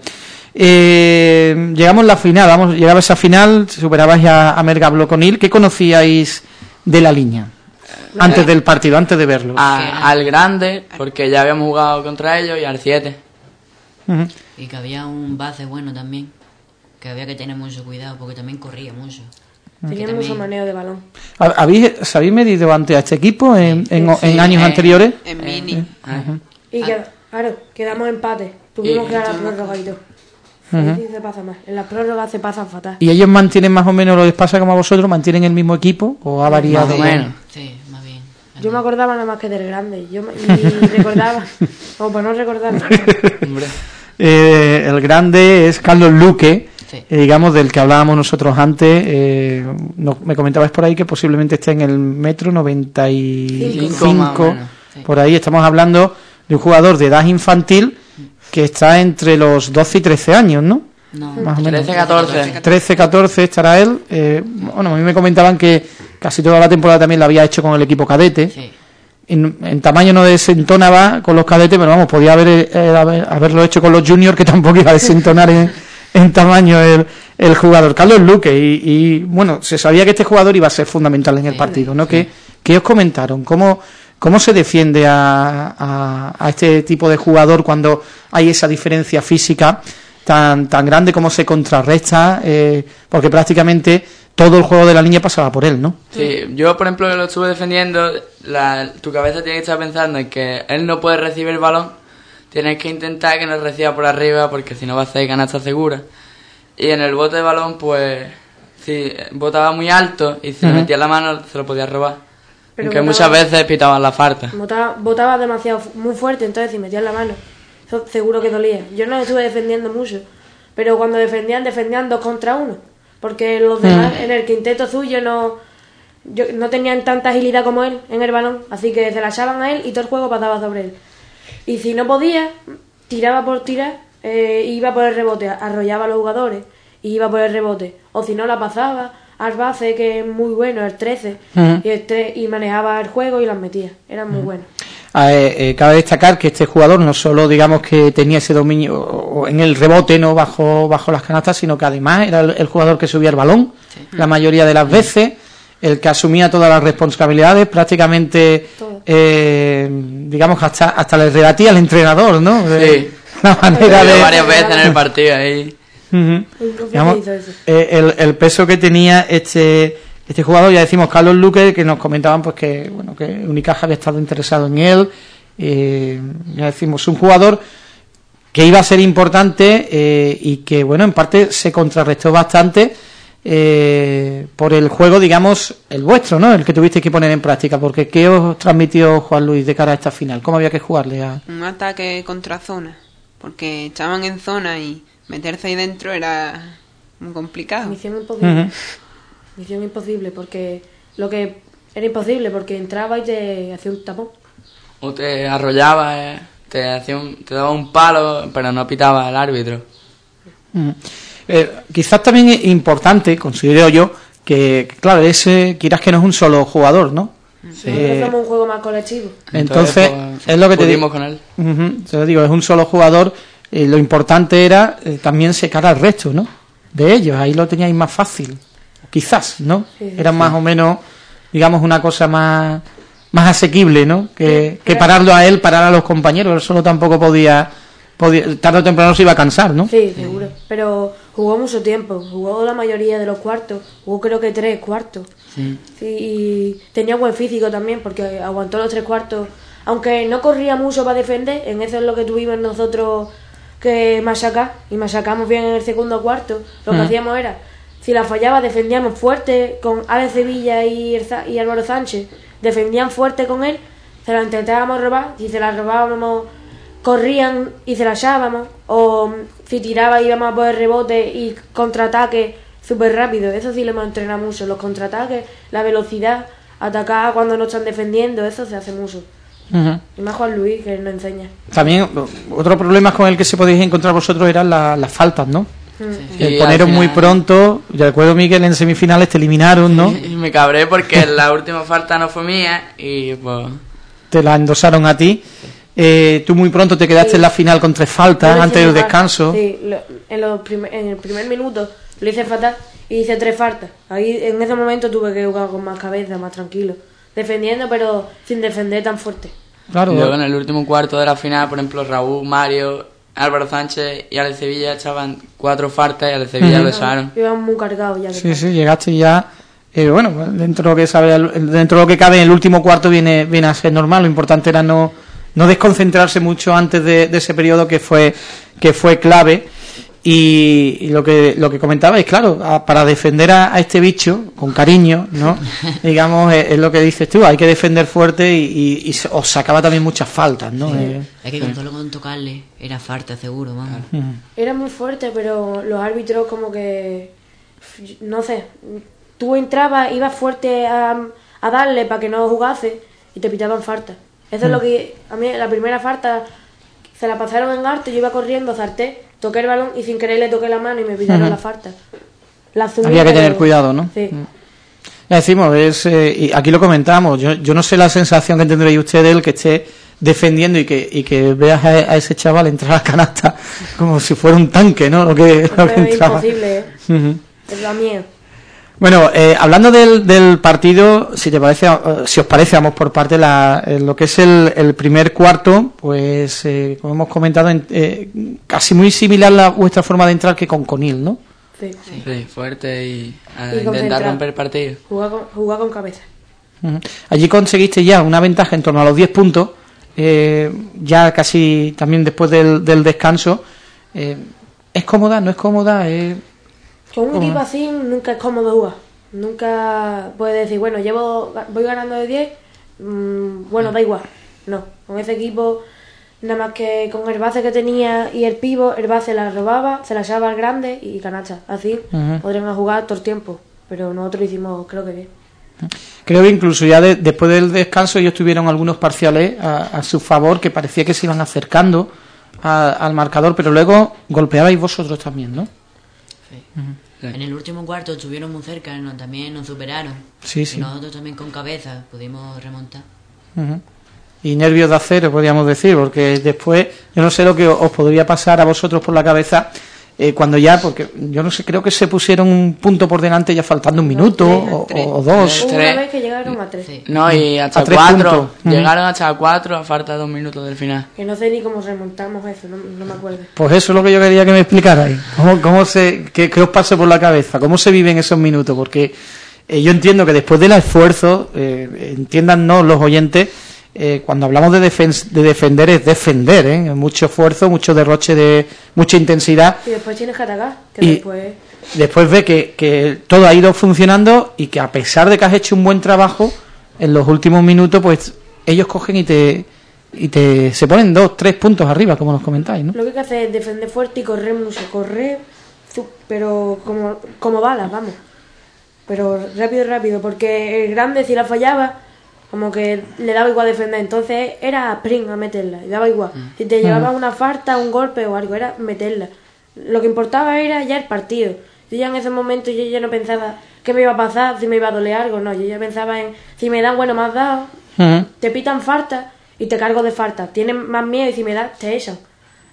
Eh, llegamos a la final, vamos, llegaba esa final, superabais a, a Merga Bloconil. ¿Qué conocíais de la línea? Antes del partido, antes de verlo. A- al grande, porque ya habíamos jugado contra ellos, y al 7. Ujú. Y que había un base bueno también. Que había que tener mucho cuidado porque también corría mucho. Tenía mucho manejo de balón. ¿Habéis, ¿Se habéis medido antes a este equipo en, en- Sí. en años Eh, anteriores? En mini. Y Ah. que- claro, quedamos empate. Tuvimos Y- que dar la prórroga y todo. Ahí sí se pasa mal. En la prórroga se pasa fatal. ¿Y ellos mantienen más o menos lo que les pasa como a vosotros? ¿Mantienen el mismo equipo o ha variado? Más o menos. Sí, más bien. Yo me acordaba nada más que del grande. Yo me- y recordaba, o para no recordar. Eh, el grande es Carlos Luque, Sí. eh, digamos, del que hablábamos nosotros antes. eh, no- me comentabais por ahí que posiblemente esté en el metro 95, Cinco, más o menos, sí. por ahí estamos hablando de un jugador de edad infantil que está entre los 12 y 13 años, ¿no? No, Más o menos. 13, 14. 13, 14 estará él. eh, bueno, a mí me comentaban que casi toda la temporada también la había hecho con el equipo cadete. Sí. En, en tamaño no desentonaba con los cadetes, pero vamos, podía haber, eh, haber- haberlo hecho con los juniors, que tampoco iba a desentonar en, en tamaño el, el jugador. Carlos Luque, y, y, bueno, se sabía que este jugador iba a ser fundamental en el Sí, partido, ¿no? ¿Qué, qué os comentaron? ¿Cómo, ¿Cómo se defiende a, a- a este tipo de jugador cuando hay esa diferencia física tan, tan grande? ¿Cómo se contrarresta? Eh, porque prácticamente todo el juego de la línea pasaba por él, ¿no? Sí, yo por ejemplo lo estuve defendiendo, la- tu cabeza tiene que estar pensando en que él no puede recibir el balón, tienes que intentar que no reciba por arriba porque si no va a hacer canasta segura. Y en el bote de balón pues si botaba muy alto y Ujú. metía la mano se lo podía robar. Pero botaba- muchas veces pitaban la falta. Botaba, botaba demasiado muy fuerte, entonces si metías la mano, eso seguro que dolía. Yo no estuve defendiendo mucho, pero cuando defendían, defendían dos contra uno. Porque los demás en el quinteto suyo no, yo, no tenían tanta agilidad como él en el balón, así que se la echaban a él y todo el juego pasaba sobre él. Y si no podía, tiraba por tirar, eh, iba por el rebote, arrollaba a los jugadores y iba por el rebote. O si no, la pasaba al base, que es muy bueno, el 13, Ujú. y, el tre- y manejaba el juego y las metía. Era muy bueno. Eh, eh, cabe destacar que este jugador no solo digamos que tenía ese dominio en el rebote no bajo bajo las canastas sino que además era el, el jugador que subía el balón la mayoría de las veces el que asumía todas las responsabilidades prácticamente eh, digamos que hasta hasta le rebatía al entrenador no De- Sí. la manera de varias veces en el partido ahí. Digamos, eh, el, el peso que tenía este este jugador, ya decimos Carlos Luque, que nos comentaban pues que bueno que Unicaja había estado interesado en él, eh, ya decimos un jugador que iba a ser importante eh, y que bueno en parte se contrarrestó bastante eh, por el juego digamos el vuestro, ¿no? El que tuviste que poner en práctica, porque ¿qué os transmitió Juan Luis de cara a esta final? ¿Cómo había que jugarle a Un ataque contra zona. Porque echaban en zona y meterse ahí dentro era muy complicado. Misión imposible. Ujú. Misión imposible, porque lo que era imposible, porque entraba y te hacía un tapón. O te arrollaba, eh, te, hacía un- te daba un palo, pero no pitaba al árbitro. Eh, quizás también es importante, considero yo, que, claro, ese, quieras que no es un solo jugador, ¿no? Nosotros Eh, somos un juego más colectivo. entonces, pues, es lo que te digo. con él. Te lo digo, es un solo jugador eh, lo importante era eh, también secar al resto, ¿no? De ellos, ahí lo teníais más fácil, quizás, ¿no? Sí, Era más o menos, digamos, una cosa más, más asequible, ¿no? Que, que pararlo a él, parar a los compañeros, él solo tampoco podía, podía, tarde o temprano se iba a cansar, ¿no? Sí, seguro. Pero jugó mucho tiempo, jugó la mayoría de los cuartos, jugó creo que tres cuartos. Sí. Sí, y tenía buen físico también porque aguantó los tres cuartos. Aunque no corría mucho para defender, en eso es lo que tuvimos nosotros que machacar. Y machacamos bien en el segundo cuarto. Lo que Mm. hacíamos era, si la fallaba, defendíamos fuerte con Alex Sevilla y, el y Álvaro Sánchez. Defendían fuerte con él, se la intentábamos robar. Si se la robábamos, corrían y se la echábamos. O mm, si tiraba, íbamos a poder rebote y contraataque súper rápido. Eso sí lo hemos entrenado mucho. Los contraataques, la velocidad, atacar cuando no están defendiendo, eso se hace mucho. Y más Juan Luis, que nos enseña. También, otro problema con el que se podéis encontrar vosotros eran la- las faltas, ¿no? Sí, el poneros muy pronto, yo recuerdo Miguel en semifinales te eliminaron, ¿no? Y me cabré porque la última falta no fue mía y pues... Te la endosaron a ti. Eh, tú muy pronto te quedaste Sí. en la final con tres faltas antes del descanso. Sí, lo- en, los primer- en el primer minuto lo hice fatal y hice tres faltas. Ahí en ese momento tuve que jugar con más cabeza, más tranquilo. Defendiendo, pero sin defender tan fuerte. Claro, luego en el último cuarto de la final, por ejemplo, Raúl, Mario, Álvaro Sánchez y Alex Sevilla echaban cuatro faltas y Alex Sevilla lo echaron. Íbamos muy cargados ya. sí, sí, llegaste ya. eh, bueno, dentro de lo que sabe, dentro de lo que cabe, en el último cuarto viene, viene a ser normal. Lo importante era no, no desconcentrarse mucho antes de, de ese periodo que fue, que fue clave. Y, lo que lo que comentabais, claro, a- para defender a, a este bicho con cariño, ¿no? Digamos, es, es lo que dices tú, hay que defender fuerte y, y- y se- os sacaba también muchas faltas, ¿no? Eh, Es que con solo con tocarle era falta seguro, vamos. Era muy fuerte, pero los árbitros como que... No sé, tú entrabas, ibas fuerte a, a darle para que no jugase y te pitaban falta. Eso es lo que... A mí la primera falta se la pasaron en arte, yo iba corriendo, zarté, toqué el balón y sin querer le toqué la mano y me Ujú. la falta. La Había que tener cuidado, ¿no? Sí. Ya decimos, es, eh, y aquí lo comentamos, yo, yo no sé la sensación que tendréis ustedes el que esté defendiendo y que, y que veas a, a ese chaval entrar a la canasta como si fuera un tanque, ¿no? Lo que, lo que Pero es imposible, ¿eh? Es la mía. Bueno, eh, hablando del, del partido, si te parece, eh, si os parece, vamos por parte la, eh, lo que es el, el primer cuarto, pues eh, como hemos comentado, en- eh, casi muy similar la vuestra forma de entrar que con Conil, ¿no? Sí. Sí, fuerte y a Y intentar romper el partido. Jugar con, jugar con cabeza. Allí conseguiste ya una ventaja en torno a los 10 puntos, eh, ya casi también después del, del descanso. Eh, ¿Es cómoda? ¿No es cómoda? Eh, Con un equipo así nunca es cómodo jugar. Nunca puedes decir, bueno, llevo voy ganando de 10, mm, bueno, da igual. No, con ese equipo, nada más que con el base que tenía y el pivo, el base la robaba, se la echaba al grande y canasta. Así Ujú. podríamos jugar todo el tiempo. Pero nosotros hicimos, creo que bien. creo que incluso ya de- después del descanso ellos tuvieron algunos parciales a, a su favor que parecía que se iban acercando a- al marcador, pero luego golpeabais vosotros también, ¿no? Sí. En el último cuarto estuvieron muy cerca, no- también nos superaron. Sí, sí. Y nosotros también con cabeza pudimos remontar. Y nervios de acero, podríamos decir, porque después yo no sé lo que os podría pasar a vosotros por la cabeza eh, cuando ya, porque yo no sé, creo que se pusieron un punto por delante ya faltando un minuto o, tres. o dos. Una vez que llegaron a tres. Sí. No, y hasta A cuatro. Ujú. Llegaron hasta cuatro a falta de dos minutos del final. Que no sé ni cómo remontamos eso, no, no me acuerdo. Pues eso es lo que yo quería que me explicarais. ¿Cómo, cómo se, qué, qué os pase por la cabeza? ¿Cómo se viven esos minutos? Porque eh, yo entiendo que después del esfuerzo, eh, entiéndannos los oyentes, eh, cuando hablamos de, defen- de defender es defender, ¿eh? Mucho esfuerzo, mucho derroche de mucha intensidad. Y después tienes que atacar, que Y- después... Después ve que, que todo ha ido funcionando y que a pesar de que has hecho un buen trabajo, en los últimos minutos, pues ellos cogen y te, y te se ponen dos, tres puntos arriba, como nos comentáis, ¿no? Lo que hay que hacer es defender fuerte y correr mucho. Correr, pero como, como balas, vamos. Pero rápido, rápido, porque el grande si la fallaba, como que le daba igual defender. Entonces era sprint a meterla, y daba igual. Si te llevaba una falta, un golpe o algo, era meterla. Lo que importaba era ya el partido. Yo ya en ese momento yo ya no pensaba qué me iba a pasar, si me iba a doler algo, no. Yo ya pensaba en si me dan, bueno, me has dado, Ujú. te pitan falta y te cargo de falta. Tienes más miedo y si me das, te echan.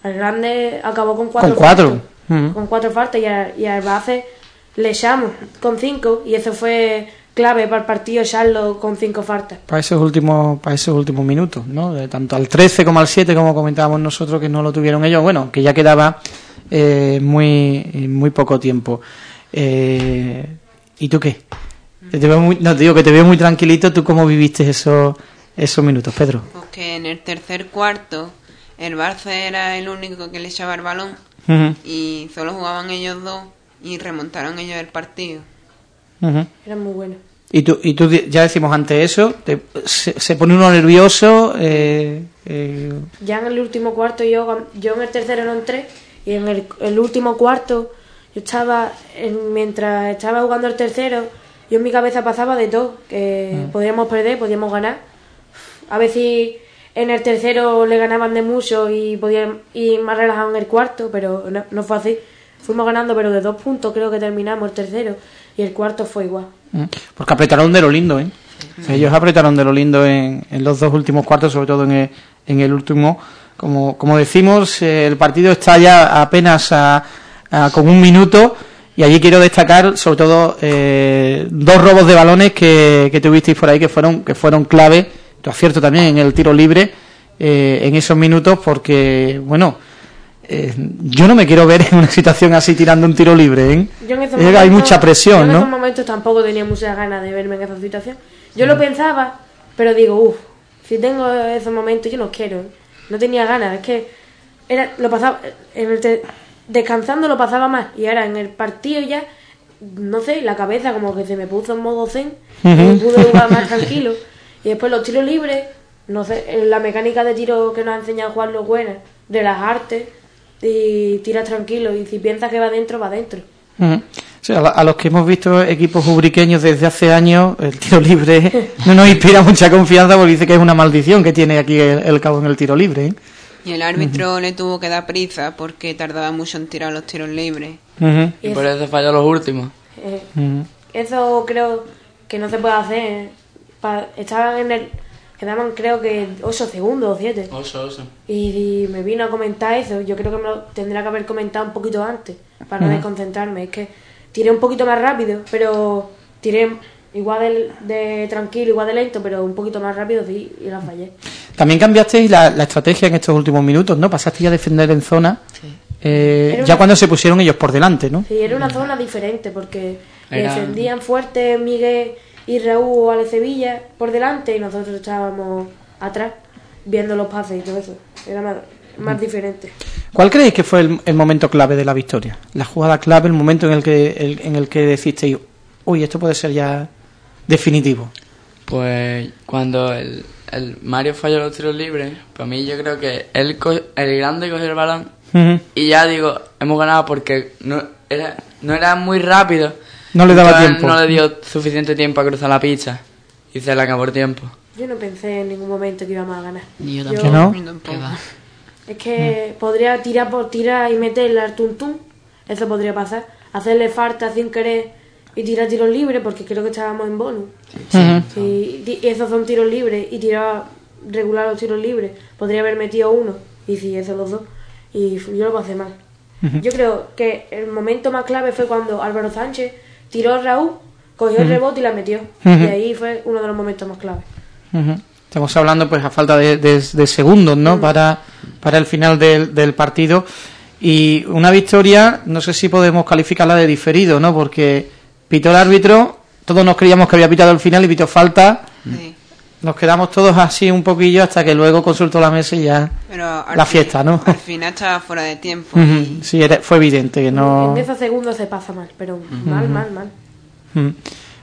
El grande acabó con cuatro. Con cuatro. faltas. Mm. Con cuatro faltas y, y al base le echamos con cinco y eso fue clave para el partido echarlo con cinco faltas. Para esos últimos, para esos últimos minutos, ¿no? De tanto al 13 como al 7, como comentábamos nosotros, que no lo tuvieron ellos. Bueno, que ya quedaba eh, muy, muy poco tiempo. Eh, ¿Y tú qué? Te veo muy- no, te digo que te veo muy tranquilito. ¿Tú cómo viviste esos, esos minutos, Pedro? Porque en el tercer cuarto el Barça era el único que le echaba el balón y solo jugaban ellos dos y remontaron ellos el partido. Ujú. Era muy bueno. Y tú, y tú ya decimos ante eso, te- se, se pone uno nervioso. Eh, eh, Ya en el último cuarto, yo, yo en el tercero no entré y en el, el último cuarto, yo estaba, en- mientras estaba jugando el tercero, yo en mi cabeza pasaba de todo, que podíamos perder, podíamos ganar. A si en el tercero le ganaban de mucho y podían ir más relajados en el cuarto, pero no, no fue así. Fuimos ganando, pero de dos puntos creo que terminamos el tercero y el cuarto fue igual. Mm, Porque apretaron de lo lindo, ¿eh? Ellos apretaron de lo lindo en, en los dos últimos cuartos, sobre todo en el, en el último. Como, como decimos, eh, el partido está ya apenas a, a- con un minuto y allí quiero destacar sobre todo eh, dos robos de balones que, que tuvisteis por ahí que fueron, que fueron clave, tu acierto también en el tiro libre eh, en esos minutos porque, bueno, eh, yo no me quiero ver en una situación así tirando un tiro libre, ¿eh? Yo en esos Eh, hay momentos- mucha yo presión, en esos ¿no? momentos tampoco tenía muchas ganas de verme en esa situación. Yo lo pensaba, pero digo, uff, si tengo esos momentos, yo no quiero. No tenía ganas, es que era, lo pasaba, en el descansando lo pasaba más. Y ahora en el partido ya, no sé, la cabeza como que se me puso en modo zen y pude jugar más tranquilo. Y después los tiros libres, no sé, en la mecánica de tiro que nos ha enseñado Juan los buenas, relajarte y tiras tranquilo. Y si piensas que va dentro, va dentro. Ujú. O sea, a la- a los que hemos visto equipos ubriqueños desde hace años, el tiro libre no nos inspira mucha confianza porque dice que es una maldición que tiene aquí el, el cabo en el tiro libre. ¿eh? Y el árbitro le tuvo que dar prisa porque tardaba mucho en tirar los tiros libres. Y por eso falló los últimos. Eh. Eso creo que no se puede hacer. Pa- estaban en el. Quedaban creo que 8 segundos o 7. Oso, oso. Y, y me vino a comentar eso. Yo creo que me lo tendría que haber comentado un poquito antes para no desconcentrarme. Es que tiré un poquito más rápido, pero tiré igual de, de tranquilo, igual de lento, pero un poquito más rápido sí, y la fallé. También cambiasteis la, la estrategia en estos últimos minutos, ¿no? Pasasteis a defender en zona eh, Era ya una- cuando se pusieron ellos por delante, ¿no? Sí, era una zona diferente porque Era- defendían fuerte Miguel y Raúl o Ale Sevilla por delante y nosotros estábamos atrás viendo los pases y todo eso. Era más, más diferente. ¿Cuál creéis que fue el, el momento clave de la victoria? La jugada clave, el momento en el que el- en el que decisteis, uy, esto puede ser ya definitivo. Pues cuando el, el Mario falló los tiros libres, para mí yo creo que él co- el grande cogió el balón y ya digo, hemos ganado porque no era, no era muy rápido. No le daba tiempo. No le dio suficiente tiempo a cruzar la pista y se le acabó el tiempo. Yo no pensé en ningún momento que íbamos a ganar. Ni yo Yo- tampoco. ¿No? Tampoco. Es que podría tirar por tirar y meterle al tuntún. Eso podría pasar. Hacerle falta sin querer y tirar tiros libres porque creo que estábamos en bonus. Di- esos son tiros libres y tirar regular los tiros libres, podría haber metido uno y si eso los dos. Y yo lo pasé mal. Yo creo que el momento más clave fue cuando Álvaro Sánchez tiró a Raúl, cogió el rebote y la metió. Y ahí fue uno de los momentos más claves. Ujú. Estamos hablando pues a falta de, de- de segundos, ¿no? Para, para el final del, del partido. Y una victoria, no sé si podemos calificarla de diferido, ¿no? Porque pitó el árbitro, todos nos creíamos que había pitado el final y pitó falta. Sí. Nos quedamos todos así un poquillo hasta que luego consultó la mesa y ya... Pero La fin- fiesta, ¿no? Al final estaba fuera de tiempo. Ujú. y Sí, era- fue evidente que no... En esos segundos se pasa mal, pero mal, mal, mal. Mm.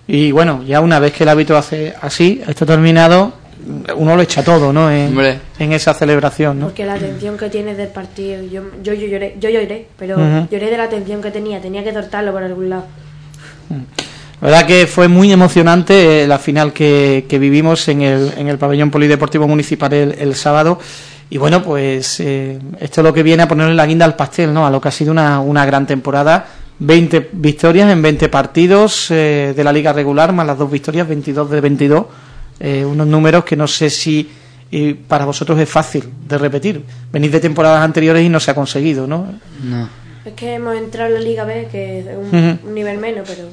Y bueno, ya una vez que el árbitro hace así, esto terminado, uno lo echa todo, ¿no? En, en esa celebración, ¿no? Porque la atención que tienes del partido, yo, yo, yo lloré, yo lloré, pero lloré de la atención que tenía, tenía que soltarlo por algún lado. La verdad que fue muy emocionante eh, la final que, que vivimos en el, en el pabellón polideportivo municipal el, el sábado. Y bueno, pues eh, esto es lo que viene a ponerle la guinda al pastel, ¿no? A lo que ha sido una, una gran temporada. 20 victorias en 20 partidos eh, de la liga regular, más las dos victorias, 22 de 22. eh, unos números que no sé si y para vosotros es fácil de repetir. Venís de temporadas anteriores y no se ha conseguido, ¿no? No. Es que hemos entrado en la Liga B, que es un, un nivel menos, pero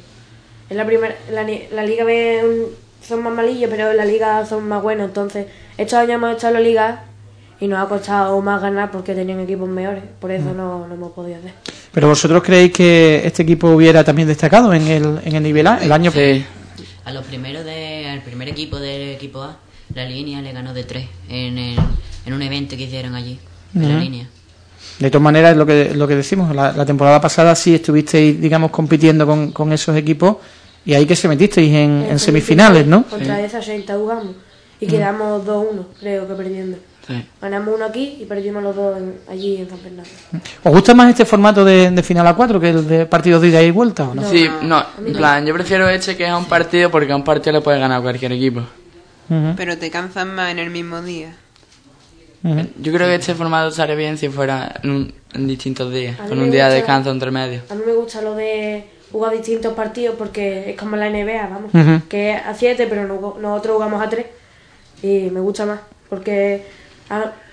en la primera la, ni- la Liga B son más malillos, pero en la Liga son más buenos. Entonces, estos años hemos estado en la Liga y nos ha costado más ganar porque tenían equipos mejores. Por eso no, no hemos podido hacer. Pero vosotros creéis que este equipo hubiera también destacado en el, en el nivel A el año Sí. A los primeros de, al primer equipo del equipo A, la línea le ganó de 3 en, el- en un evento que hicieron allí, en la línea. De todas maneras, es lo que, lo que decimos, la, la temporada pasada sí estuvisteis, digamos, compitiendo con, con esos equipos y ahí que se metisteis en, en semifinales, ¿no? Contra esa 60 jugamos y quedamos 2-1, creo que perdiendo. Sí. Ganamos uno aquí y perdimos los dos en- allí en San Fernando. ¿Os gusta más este formato de, de final a cuatro que el de partidos de ida y vuelta o no? No. Sí, no, en no. plan, yo prefiero este que es un partido porque a un partido le puede ganar cualquier equipo. Pero te cansas más en el mismo día. Yo creo que este formato estaría bien si fuera en, un- en distintos días, con un día de descanso entre medio. A mí me gusta lo de jugar distintos partidos porque es como la NBA, vamos, que es a 7, pero no- nosotros jugamos a 3 y me gusta más porque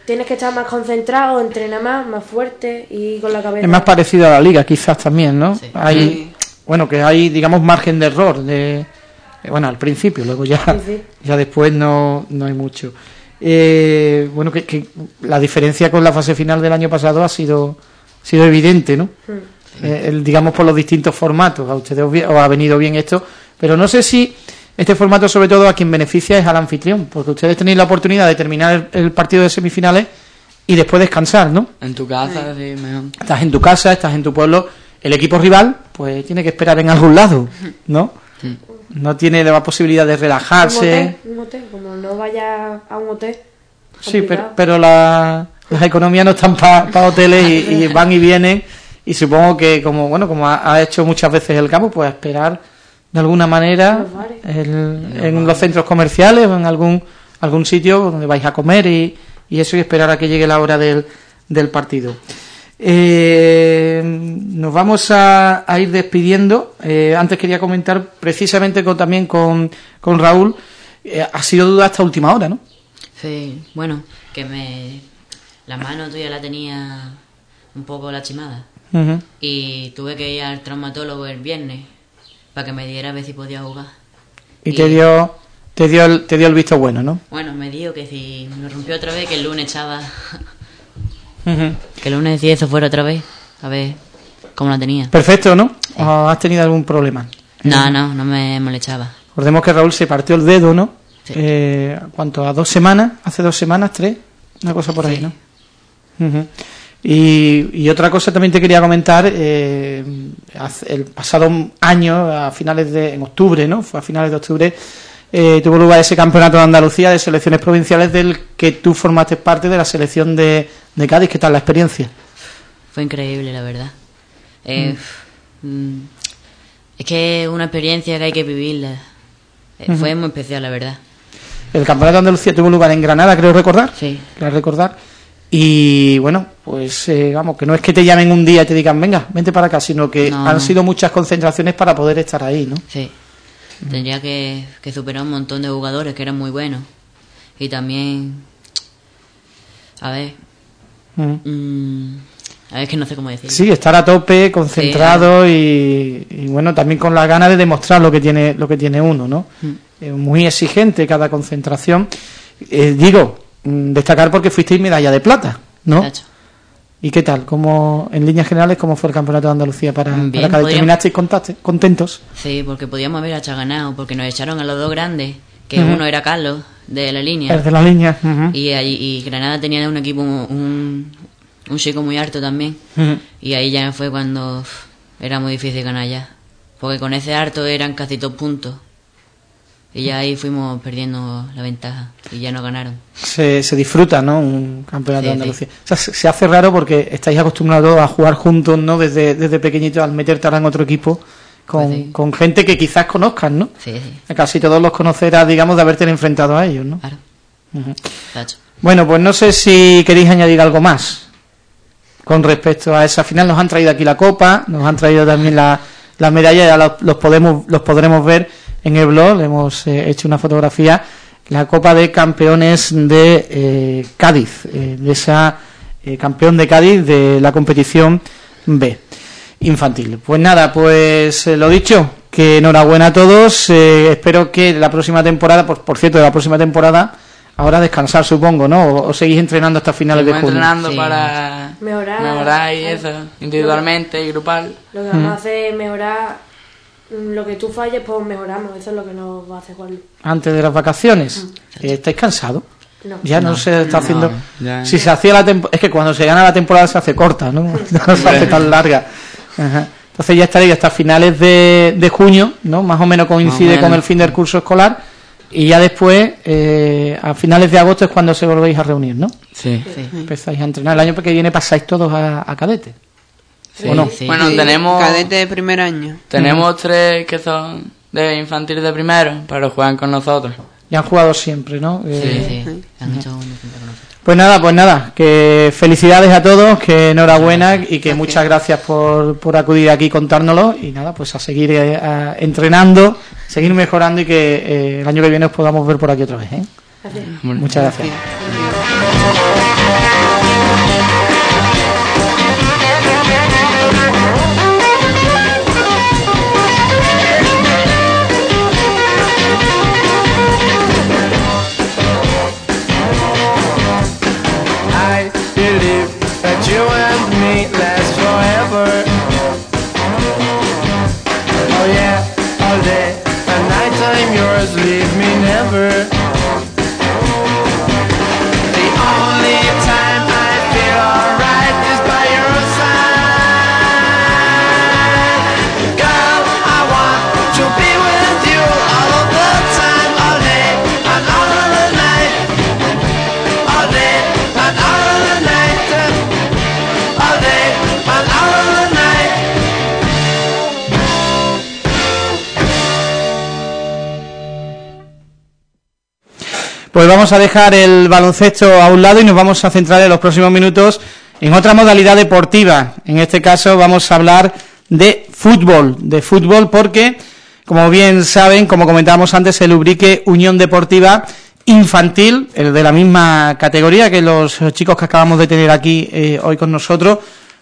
tienes que estar más concentrado, entrenar más, más fuerte y con la cabeza. Es más parecido a la liga, quizás también, ¿no? Sí. Hay, bueno, que hay, digamos, margen de error, de, eh, bueno, al principio, luego ya, Sí, sí. ya después no, no hay mucho. Eh, bueno, que, que la diferencia con la fase final del año pasado ha sido, ha sido evidente, ¿no? Eh, el- digamos por los distintos formatos. A ustedes os, os ha venido bien esto, pero no sé si este formato, sobre todo, a quien beneficia es al anfitrión, porque ustedes tenéis la oportunidad de terminar el, el partido de semifinales y después descansar, ¿no? En tu casa, sí, mejor. Estás en tu casa, estás en tu pueblo, el equipo rival, pues tiene que esperar en algún lado, ¿no? No tiene la posibilidad de Un relajarse. hotel, un hotel, como no vaya a un hotel. Sí, pero, pero la- las economías no están para hoteles y, y van y vienen. Y supongo que, como bueno como ha, ha hecho muchas veces el campo, pues esperar de alguna manera Los bares. el- en los centros comerciales o en algún algún sitio donde vais a comer y, y eso y esperar a que llegue la hora del, del partido. Eh, nos vamos a, a ir despidiendo. Eh, antes quería comentar precisamente con, también con, con Raúl. eh, ha sido duda hasta última hora, ¿no? Sí, bueno, que me... La mano tuya la tenía un poco lastimada. Ujú. Y tuve que ir al traumatólogo el viernes para que me diera a ver si podía jugar. Y te dio, te dio el, te dio el visto bueno, ¿no? Bueno, me dijo que si me rompió otra vez, que el lunes que el lunes si eso fuera otra vez, a ver cómo la tenía. Perfecto, ¿no? ¿O ¿Has tenido algún problema? No, no, no me molestaba. Recordemos que Raúl se partió el dedo, ¿no? Sí. Eh, ¿Cuánto? ¿A dos semanas? ¿Hace dos semanas? ¿Tres? Una cosa por ahí, Sí. ¿no? Ujú. y, y otra cosa también te quería comentar, eh, el pasado año, a finales de, en octubre, ¿no? Fue a finales de octubre, eh, tuvo lugar ese campeonato de Andalucía de selecciones provinciales del que tú formaste parte de la selección de, de Cádiz. ¿Qué tal la experiencia? Fue increíble, la verdad. Eh, mm, es que es una experiencia que hay que vivirla. Eh, Fue muy especial, la verdad. El campeonato de Andalucía tuvo lugar en Granada, creo recordar. Sí. Creo recordar. Y bueno, pues eh, vamos, que no es que te llamen un día y te digan, venga, vente para acá, sino que No, han sido muchas concentraciones para poder estar ahí, ¿no? Sí. Tendría que, que superar un montón de jugadores que eran muy buenos. Y también... A ver... Mm. mm, a ver, es que no sé cómo decirlo. Sí, estar a tope, concentrado y, y, bueno, también con la gana de demostrar lo que tiene, lo que tiene uno, ¿no? Mm. Eh, muy exigente cada concentración. Eh, digo, mm, destacar porque fuisteis medalla de plata, ¿no? ¿Y qué tal? ¿Cómo, en líneas generales, cómo fue el campeonato de Andalucía para, Bien, para Cádiz? podríamos- ¿Terminasteis contate- contentos? Sí, porque podíamos haber hasta ganado, porque nos echaron a los dos grandes, que uno era Carlos, de la línea. El de la línea. Y, allí, y Granada tenía un equipo, un, un chico muy alto también. Y ahí ya fue cuando era muy difícil ganar ya. Porque con ese harto eran casi dos puntos. Y ya ahí fuimos perdiendo la ventaja. Y ya no ganaron. se, se disfruta, ¿no? Un campeonato Sí, de Andalucía. O sea, se, se hace raro porque estáis acostumbrados a jugar juntos, ¿no? Desde, desde pequeñitos al meterte ahora en otro equipo con, Pues sí. con gente que quizás conozcan, ¿no? Sí, sí. Casi todos los conocerás, digamos, de haberte enfrentado a ellos, ¿no? Claro. Bueno, pues no sé si queréis añadir algo más con respecto a esa final. Nos han traído aquí la copa, nos han traído también la, las medallas, ya los, los podemos, los podremos ver en el blog. Le hemos eh, hecho una fotografía la Copa de Campeones de eh, Cádiz, eh, de esa eh, campeón de Cádiz de la competición B infantil. Pues nada, pues lo dicho, que enhorabuena a todos, espero que la próxima temporada, por, por cierto, de la próxima temporada, ahora descansar supongo, ¿no? O, seguís entrenando hasta finales de junio. entrenando para mejorar, mejorar y eso, individualmente y grupal. Lo que vamos a hacer es mejorar lo que tú falles, pues mejoramos, eso es lo que nos va a hacer Juan. Antes de las vacaciones, ¿estáis cansados? No. Ya no, se está haciendo. ya. Si se hacía la temporada. Es que cuando se gana la temporada se hace corta, ¿no? No se hace tan larga. Ajá. Entonces ya estaréis hasta finales de, de junio, ¿no? Más o menos coincide con el fin del curso escolar. Y ya después, eh, a finales de agosto es cuando se volvéis a reunir, ¿no? Sí. Sí. Empezáis a entrenar. El año que viene pasáis todos a, a cadete. Sí, ¿O no? sí. Bueno, Sí, tenemos Cadete de primer año. tenemos tres que son de infantil de primero, pero juegan con nosotros. Ya han jugado siempre, ¿no? Sí, Eh, sí. Han hecho un defensa con nosotros. Pues nada, pues nada, que felicidades a todos, que enhorabuena y que muchas gracias por, por acudir aquí y contárnoslo y nada, pues a seguir eh, a- entrenando, seguir mejorando y que eh, el año que viene os podamos ver por aquí otra vez. ¿eh? Gracias. Muchas gracias. That you and me Pues vamos a dejar el baloncesto a un lado y nos vamos a centrar en los próximos minutos en otra modalidad deportiva. En este caso vamos a hablar de fútbol, de fútbol porque, como bien saben, como comentábamos antes, el Ubrique Unión Deportiva Infantil, el de la misma categoría que los chicos que acabamos de tener aquí eh, hoy con nosotros,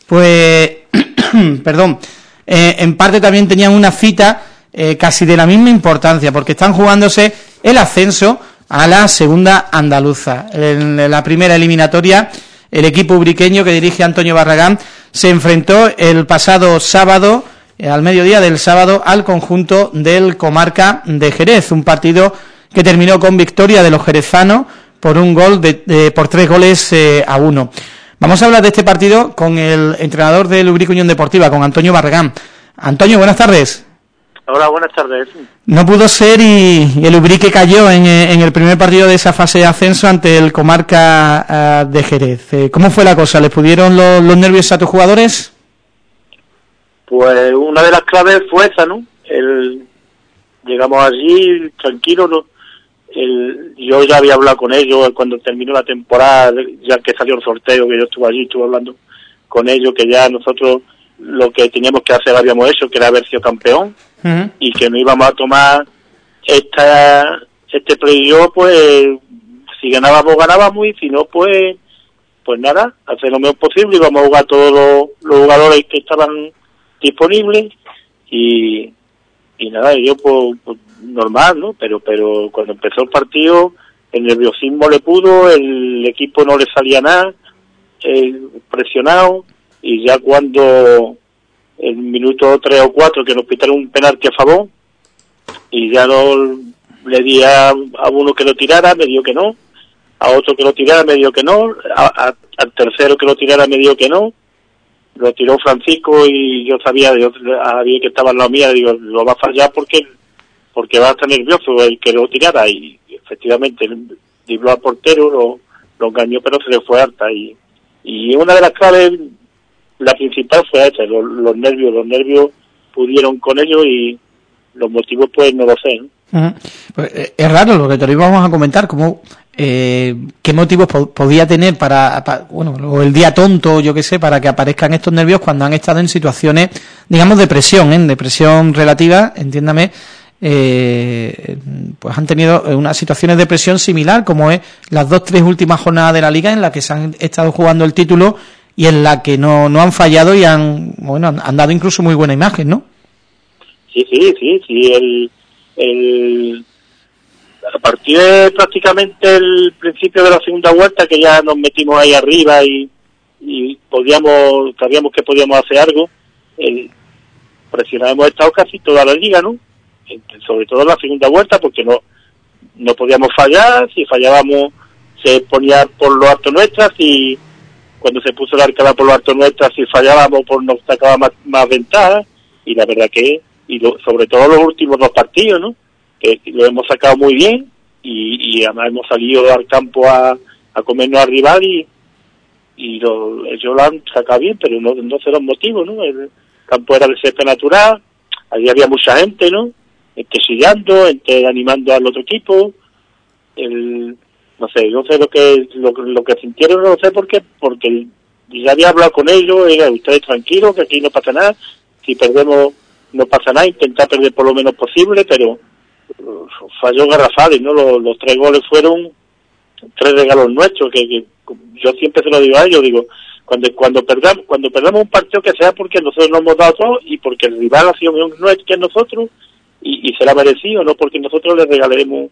pues, perdón, eh, en parte también tenían una cita eh, casi de la misma importancia, porque están jugándose el ascenso a la segunda andaluza. En la primera eliminatoria, el equipo ubriqueño que dirige Antonio Barragán se enfrentó el pasado sábado, eh, al mediodía del sábado, al conjunto del Comarca de Jerez, un partido que terminó con victoria de los jerezanos por un gol de, por tres goles eh, a uno. Vamos a hablar de este partido con el entrenador del Ubrique Unión Deportiva, con Antonio Barragán. Antonio, buenas tardes. Hola, buenas tardes. No pudo ser y, y el Ubrique cayó en, eh, en el primer partido de esa fase de ascenso ante el Comarca ah, de Jerez. Eh, ¿Cómo fue la cosa? ¿Les pudieron los, los nervios a tus jugadores? Pues una de las claves fue esa, ¿no? El, llegamos allí tranquilos, ¿no? El, yo ya había hablado con ellos cuando terminó la temporada, ya que salió el sorteo, que yo estuve allí, estuve hablando con ellos, que ya nosotros lo que teníamos que hacer habíamos hecho, que era haber sido campeón, y que no íbamos a tomar esta este playoff pues si ganábamos ganábamos y si no pues pues nada hacer lo mejor posible íbamos a jugar todos los, los jugadores que estaban disponibles y y nada yo pues, pues, normal no pero pero cuando empezó el partido el nerviosismo le pudo el equipo no le salía nada eh, presionado y ya cuando el minuto 3 o 4 que nos pitaron un penalti a favor y ya no le di a, uno que lo tirara, me dio que no, a otro que lo tirara, me dio que no, a- al tercero que lo tirara, me dio que no, lo tiró Francisco y yo sabía, yo sabía que estaba en la mía, digo, lo va a fallar porque porque va a estar nervioso el que lo tirara y efectivamente dribló al portero, lo, lo engañó pero se le fue harta y, y una de las claves la principal fue esa, los, los nervios, los nervios pudieron con ellos y los motivos pues no lo sé. Pues, eh, es raro lo que te lo íbamos a comentar, como eh, qué motivos po- podía tener para, pa- bueno, o el día tonto, yo qué sé, para que aparezcan estos nervios cuando han estado en situaciones, digamos, de presión, ¿eh? de presión relativa, entiéndame, eh, pues han tenido unas situaciones de presión similar, como es las dos, tres últimas jornadas de la liga en las que se han estado jugando el título y en la que no, no han fallado y han, bueno, han, dado incluso muy buena imagen, ¿no? Sí, sí, sí, sí. El, el, a partir de prácticamente el principio de la segunda vuelta, que ya nos metimos ahí arriba y, y podíamos, sabíamos que podíamos hacer algo, el, presionar hemos estado casi toda la liga, ¿no? Sobre todo en la segunda vuelta, porque no, no podíamos fallar, si fallábamos se ponía por lo alto nuestras y cuando se puso la arcada por lo alto nuestras, si fallábamos pues nos sacaba más, más ventaja y la verdad que, y lo- sobre todo los últimos dos partidos, ¿no? Que lo hemos sacado muy bien y, y además hemos salido al campo a, a comernos al rival y, y lo, ellos lo han sacado bien, pero no, no sé los motivos, ¿no? El campo era de césped natural, allí había mucha gente, ¿no? Entre chillando, entre animando al otro equipo, el, no sé, no sé lo que, lo, que sintieron, no sé por qué, porque ya había hablado con ellos, era ustedes tranquilos, que aquí no pasa nada, si perdemos no pasa nada, intentar perder por lo menos posible, pero uh, falló garrafales, ¿no? Los, tres goles fueron tres regalos nuestros, que, yo siempre se lo digo a ellos, digo, cuando cuando perdamos cuando perdamos un partido que sea porque nosotros nos hemos dado todo y porque el rival ha sido mejor que nosotros y, y será merecido, no porque nosotros le regalaremos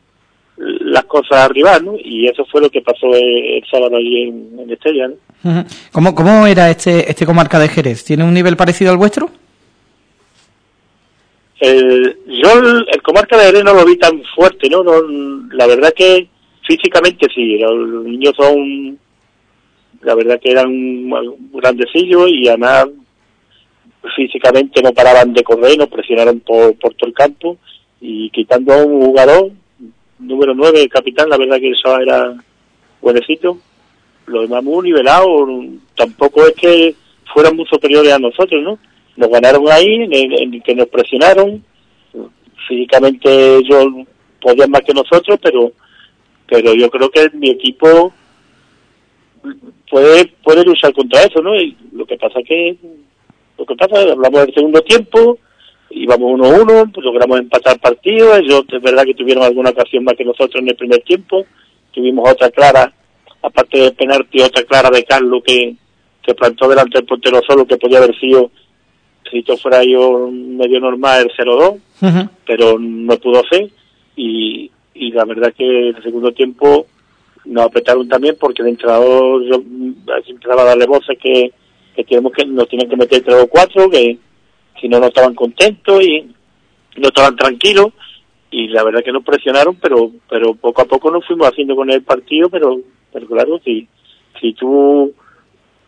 las cosas al rival, ¿no? Y eso fue lo que pasó el, el sábado allí en, en Estella, ¿no? ¿Cómo, ¿Cómo era este, este comarca de Jerez? ¿Tiene un nivel parecido al vuestro? El, yo el, el comarca de Jerez no lo vi tan fuerte, ¿no? no la verdad que físicamente sí, los, los niños son, la verdad que eran grandecillos y además físicamente no paraban de correr, nos presionaron por, por todo el campo y quitando a un jugador, número 9, el capitán, la verdad que eso era buenecito. Lo demás muy nivelado, tampoco es que fueran muy superiores a nosotros, ¿no? Nos ganaron ahí, en, en que nos presionaron, físicamente ellos podían más que nosotros, pero pero yo creo que mi equipo puede puede luchar contra eso, ¿no? Y lo que pasa que lo que pasa hablamos del segundo tiempo, íbamos 1-1, pues logramos empatar partidos, ellos es verdad que tuvieron alguna ocasión más que nosotros en el primer tiempo, tuvimos otra clara, aparte del penalti, otra clara de Carlos que, que plantó delante del portero solo, que podía haber sido, si esto fuera yo medio normal, el 0-2, Ujú. pero no pudo ser y, y la verdad que el segundo tiempo nos apretaron también porque el entrenador yo mm, empezaba a darle voces que, que tenemos que nos tienen que meter tres o cuatro que si no no estaban contentos y no estaban tranquilos. Y la verdad que nos presionaron pero pero poco a poco nos fuimos haciendo con el partido pero pero claro si si tú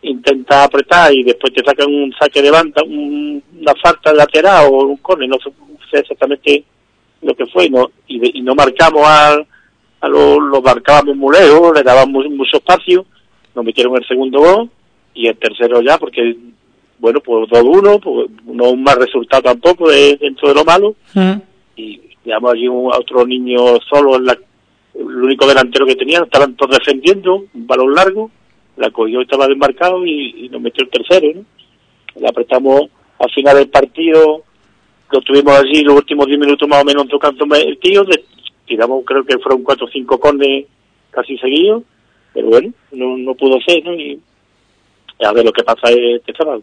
intentas apretar y después te sacan un saque de banda un- una falta lateral o un córner no sé exactamente lo que fue no y, de- y no marcamos a, a los lo marcábamos muy lejos le dábamos mucho espacio nos metieron el segundo gol y el tercero ya porque bueno pues 2-1 pues no un mal resultado tampoco de- dentro de lo malo Ujú. y llevamos allí un, otro niño solo en la el único delantero que tenían estaban todos defendiendo un balón largo la cogió estaba desmarcado y, y nos metió el tercero ¿no? le apretamos al final del partido lo tuvimos allí los últimos 10 minutos más o menos tocando el tío le tiramos creo que fueron 4 o 5 cornes casi seguidos pero bueno no, no pudo ser ¿no? y a ver lo que pasa este sábado.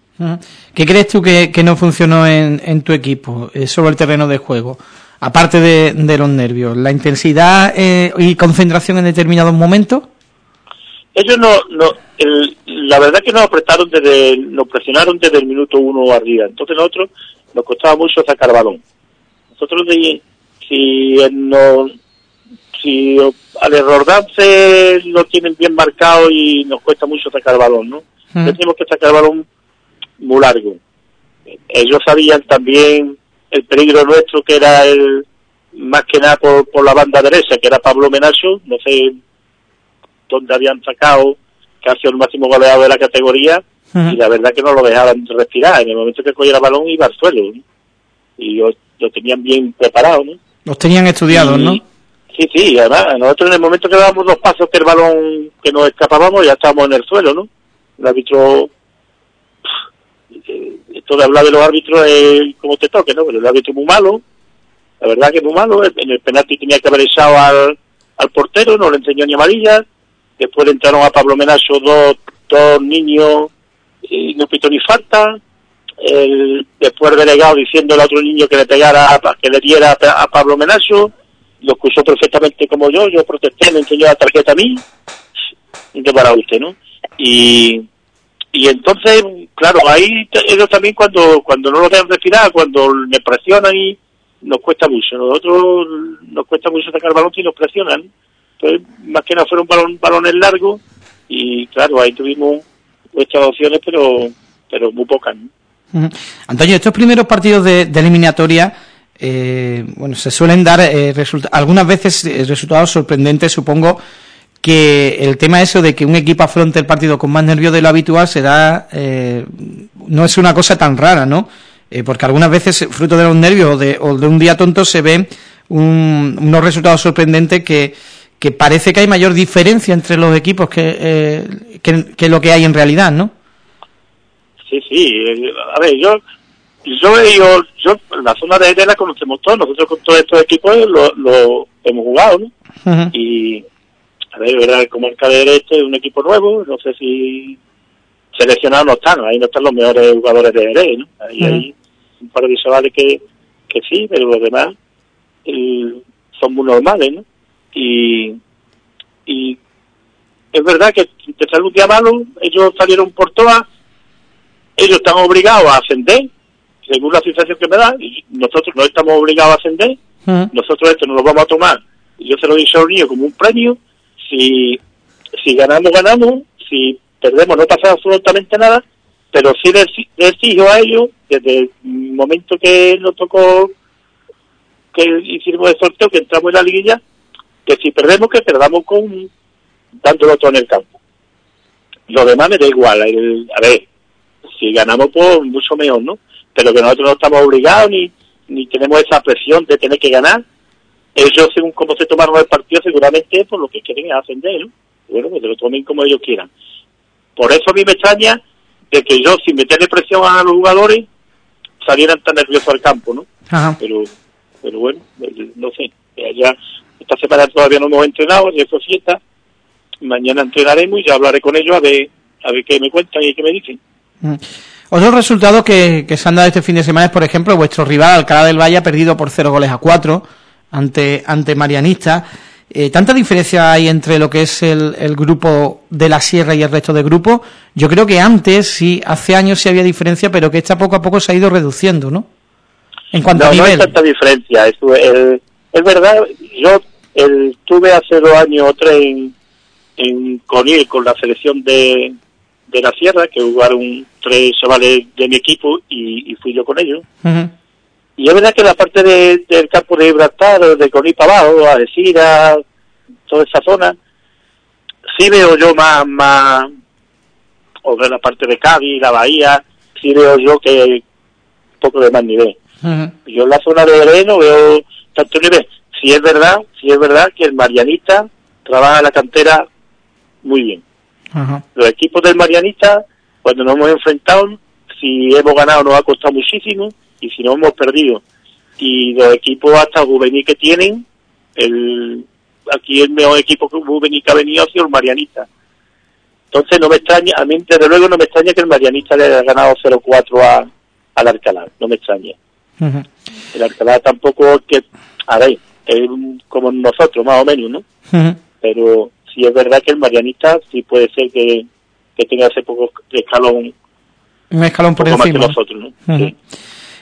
¿Qué crees tú que, que no funcionó en, en tu equipo eh, sobre el terreno de juego? Aparte de, de los nervios, ¿la intensidad eh, y concentración en determinados momentos? ellos no, no el- la verdad que nos apretaron desde, nos presionaron desde el minuto uno arriba. Entonces nosotros nos costaba mucho sacar balón. Nosotros de, si no, si al error dance lo tienen bien marcado y nos cuesta mucho sacar balón, ¿no? Mm. Entonces tenemos que sacar balón muy largo. Ellos sabían también el peligro nuestro que era el más que nada por, por la banda derecha, que era Pablo Menacho, no sé donde habían sacado casi el máximo goleador de la categoría y la verdad que no lo dejaban respirar. En el momento que cogía el balón iba al suelo ¿no? y lo, lo tenían bien preparado. ¿no? Los tenían estudiados, Y- ¿no? Sí, sí, además nosotros en el momento que dábamos dos pasos que el balón que nos escapábamos ya estábamos en el suelo, ¿no? El árbitro, eh, esto de hablar de los árbitros es como te toque, ¿no? Pero el árbitro muy malo la verdad que muy malo. En el penalti tenía que haber echado al, al portero, no le enseñó ni amarilla. Después entraron a Pablo Menacho dos, dos niños y no pitó ni falta. El, después el delegado diciendo al otro niño que le pegara, a- que le diera a, a Pablo Menacho, lo excusó perfectamente como yo, yo protesté, le enseñó la tarjeta a mí, y para usted, ¿no? Y, y entonces, claro, ahí ellos también cuando cuando no lo dejan respirar, cuando me presionan y nos cuesta mucho. Nosotros nos cuesta mucho sacar balón si nos presionan. Entonces, más que nada fueron balon, balones largos y claro, ahí tuvimos nuestras opciones, pero pero muy pocas. Antonio, estos primeros partidos de, de eliminatoria, eh, bueno, se suelen dar eh, algunas veces eh, resultados sorprendentes, supongo que el tema eso de que un equipo afronte el partido con más nervios de lo habitual será, eh, no es una cosa tan rara, ¿no? Eh, porque algunas veces, fruto de los nervios o de, o de un día tonto, se ven un- unos resultados sorprendentes que, que parece que hay mayor diferencia entre los equipos que, eh, que, que lo que hay en realidad, ¿no? Sí, sí. eh, A ver, yo yo, yo, yo la zona de la conocemos todos. Nosotros con todos estos equipos lo, lo hemos jugado, ¿no? Y, a ver, verdad, como el Cadere este es un equipo nuevo, no sé si seleccionados no están, ahí no están los mejores jugadores de ERE, ¿no? Ahí hay un par de chavales que, que sí, pero los demás son muy normales, ¿no? Y, y es verdad que te sale un día malo, ellos salieron por todas, ellos están obligados a ascender, según la sensación que me da, y nosotros no estamos obligados a ascender, nosotros esto nos lo vamos a tomar, yo se lo he dicho a los niños como un premio, si, si ganamos, ganamos, si perdemos no pasa absolutamente nada, pero sí les, les a ellos, desde el momento que nos tocó, que hicimos el sorteo, que entramos en la liguilla, que si perdemos, que perdamos con dándolo todo en el campo. Lo demás me da igual, a ver, si ganamos pues mucho mejor, ¿no? Pero que nosotros no estamos obligados ni, ni tenemos esa presión de tener que ganar. Ellos, según cómo se tomaron el partido, seguramente por lo que quieren es ascender, ¿no? Bueno, que se lo tomen como ellos quieran. Por eso a mí me extraña de que yo, sin meterle presión a los jugadores, salieran tan nerviosos al campo, ¿no? Ajá. Pero, pero bueno, eh, no sé. Eh, Ya esta semana todavía no hemos entrenado, y eso fiesta. Mañana entrenaremos y ya hablaré con ellos a ver, a ver qué me cuentan y qué me dicen. Mm. Otro resultado que, que se han dado este fin de semana es, por ejemplo, vuestro rival Alcalá del Valle ha perdido por cero goles a cuatro ante, ante Marianista. Eh, ¿Tanta diferencia hay entre lo que es el, el grupo de la Sierra y el resto del grupo? Yo creo que antes, sí, hace años sí había diferencia, pero que esta poco a poco se ha ido reduciendo, ¿no? En cuanto no, a no hay nivel. tanta diferencia. Es, el- es verdad, yo el, tuve hace dos años o tres en, en Conil con la selección de, de la Sierra, que jugaron tres chavales de mi equipo y, y fui yo con ellos. Y es verdad que la parte de- del campo de Gibraltar, de Conil para abajo, Algeciras, toda esa zona, sí veo yo más, más, o de la parte de Cádiz, la Bahía, sí veo yo que un poco de más nivel. Ujú. Yo en la zona de Belén no veo tanto nivel. Si es verdad, si es verdad que el Marianista trabaja la cantera muy bien. Los equipos del Marianista, cuando nos hemos enfrentado, si hemos ganado nos ha costado muchísimo y si no hemos perdido. Y los equipos hasta juvenil que tienen, el aquí el mejor equipo que juvenil que ha venido ha sido el Marianista. Entonces no me extraña, a mí desde luego no me extraña que el Marianista le haya ganado 0-4 a, al Alcalá, no me extraña. El Alcalá tampoco es que, a ver, es como nosotros más o menos, ¿no? Pero sí es verdad que el Marianista sí puede ser que, que tenga ese poco escalón, Un escalón por poco más que encima. nosotros, ¿no? Sí.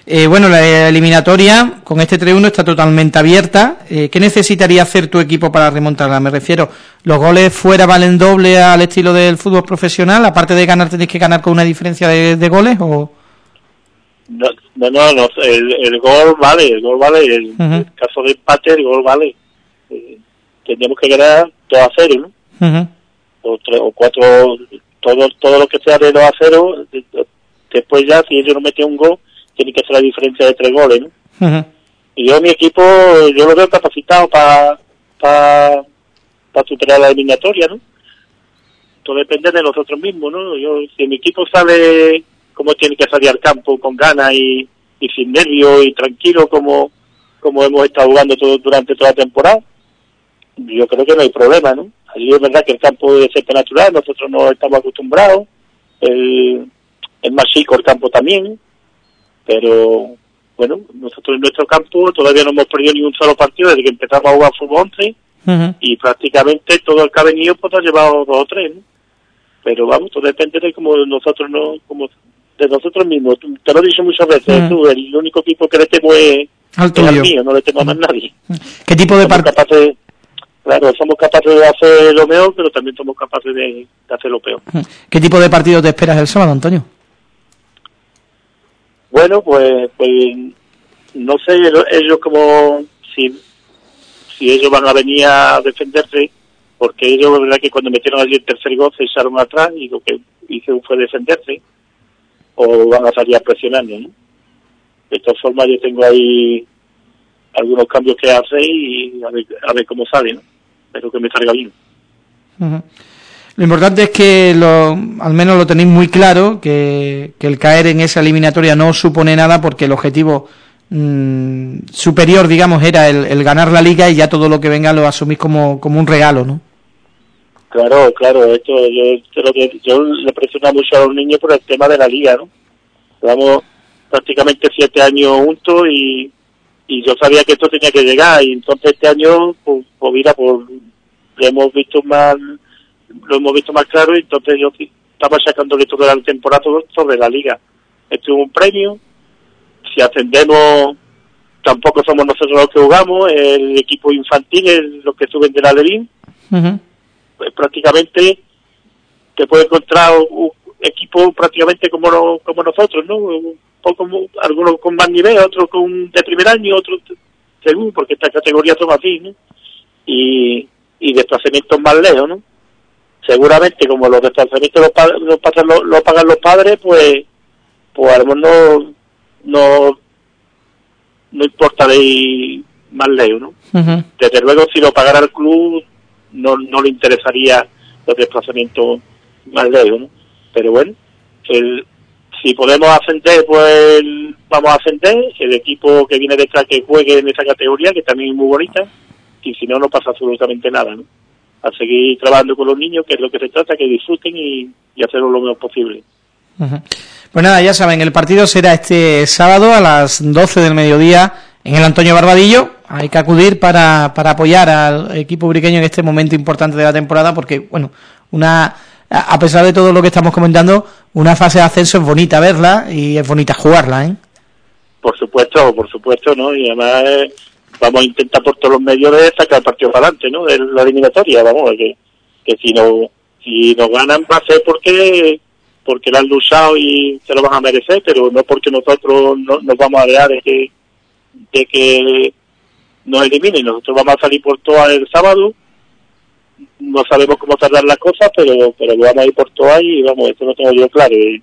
Eh, bueno, la eliminatoria con este 3-1 está totalmente abierta. Eh, ¿Qué necesitaría hacer tu equipo para remontarla? Me refiero, ¿los goles fuera valen doble al estilo del fútbol profesional? Aparte de ganar, tenéis que ganar con una diferencia de, de goles o... No, no, no, no, el, el gol vale, el gol vale, el, caso de empate, el gol vale. Eh, tendríamos que ganar 2 a 0, ¿no? O, tres, o 4, todo, todo lo que sea de 2 a 0, de- de- después ya, si ellos no meten un gol, tiene que ser la diferencia de 3 goles, ¿no? Y yo mi equipo, yo lo veo capacitado para para para superar la eliminatoria, ¿no? Todo depende de nosotros mismos, ¿no? Yo, si mi equipo sale como tiene que salir al campo, con ganas y, y sin nervios y tranquilo como, como hemos estado jugando todo durante toda la temporada, yo creo que no hay problema, ¿no? Allí es verdad que el campo es natural, nosotros no estamos acostumbrados, el, es más chico el campo también, pero bueno, nosotros en nuestro campo todavía no hemos perdido ni un solo partido desde que empezamos a jugar fútbol 11 Ujú. y prácticamente todo el que ha venido pues ha llevado dos o tres, ¿no? Pero vamos, todo depende de cómo nosotros no, como de nosotros mismos. Te lo he dicho muchas veces, Mm. tú, el único equipo que le temo es Al tuyo. mío, no le temo a más nadie. ¿Qué tipo de partido? claro, somos capaces de hacer lo mejor, pero también somos capaces de, de hacer lo peor. ¿Qué tipo de partido te esperas el sábado, Antonio? Bueno, pues, pues no sé ellos, como si, si ellos van a venir a defenderse, porque ellos, la verdad que cuando metieron allí el tercer gol se echaron atrás y lo que hicieron fue defenderse, o van a salir a presionarnos, ¿no? De todas formas yo tengo ahí algunos cambios que hacer y a ver, a ver cómo sale, ¿no? Espero que me salga bien. Lo importante es que lo, al menos lo tenéis muy claro, que, que el caer en esa eliminatoria no supone nada porque el objetivo mm, superior, digamos, era el, ganar la liga y ya todo lo que venga lo asumís como, como un regalo, ¿no? Claro, claro, esto yo yo le presiono mucho a los niños por el tema de la liga, ¿no? Llevamos prácticamente siete años juntos y, yo sabía que esto tenía que llegar y entonces este año, pues, pues mira, pues hemos visto más, lo hemos visto más claro y entonces yo estaba sacándole toda la temporada sobre la liga. Esto es un premio, si ascendemos tampoco somos nosotros los que jugamos, el equipo infantil es los que suben de la Levín Ujú. pues prácticamente te puede encontrar un equipo prácticamente como no- como nosotros, ¿no? Un poco algunos con más nivel, otros con de primer año, otros según, porque estas categorías son así, ¿no? Y, y desplazamientos más lejos, ¿no? Seguramente como los desplazamientos los, pa- los, pasan los- los pagan los padres, pues pues a lo mejor no no no importa de ir más lejos, ¿no? Ujú. desde luego si lo pagara el club no, no le interesaría los desplazamientos más lejos, ¿no? Pero bueno, el, si podemos ascender, pues vamos a ascender, el equipo que viene detrás que juegue en esa categoría, que también es muy bonita, y si no, no pasa absolutamente nada, ¿no? A seguir trabajando con los niños, que es lo que se trata, que disfruten y, y hacerlo lo mejor posible. Pues nada, ya saben, el partido será este sábado a las 12 del mediodía en el Antonio Barbadillo. Hay que acudir para, para apoyar al equipo briqueño en este momento importante de la temporada porque, bueno, una a pesar de todo lo que estamos comentando, una fase de ascenso es bonita verla y es bonita jugarla, ¿eh? Por supuesto, por supuesto, ¿no? Y además vamos a intentar por todos los medios de sacar partido para adelante, ¿no? De la eliminatoria, vamos, que, que si no si nos ganan va a ser porque porque lo han luchado y se lo van a merecer, pero no porque nosotros no, nos vamos a dejar de que de que nos eliminen. Nosotros vamos a salir por todas el sábado. No sabemos cómo tardar las cosas, pero pero vamos a ir por todas y vamos, eso lo tengo yo claro. Y,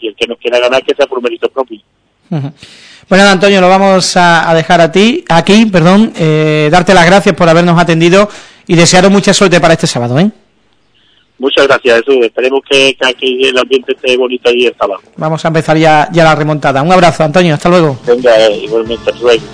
el que nos quiera ganar que sea por mérito propio. Bueno, nada, Antonio, lo vamos a, a dejar a ti, aquí, perdón, eh, darte las gracias por habernos atendido y desearos mucha suerte para este sábado, ¿eh? Muchas gracias, Jesús. Esperemos que, que aquí el ambiente esté bonito ahí el sábado. Vamos a empezar ya, ya la remontada. Un abrazo, Antonio, hasta luego. Venga, eh, igualmente, hasta luego.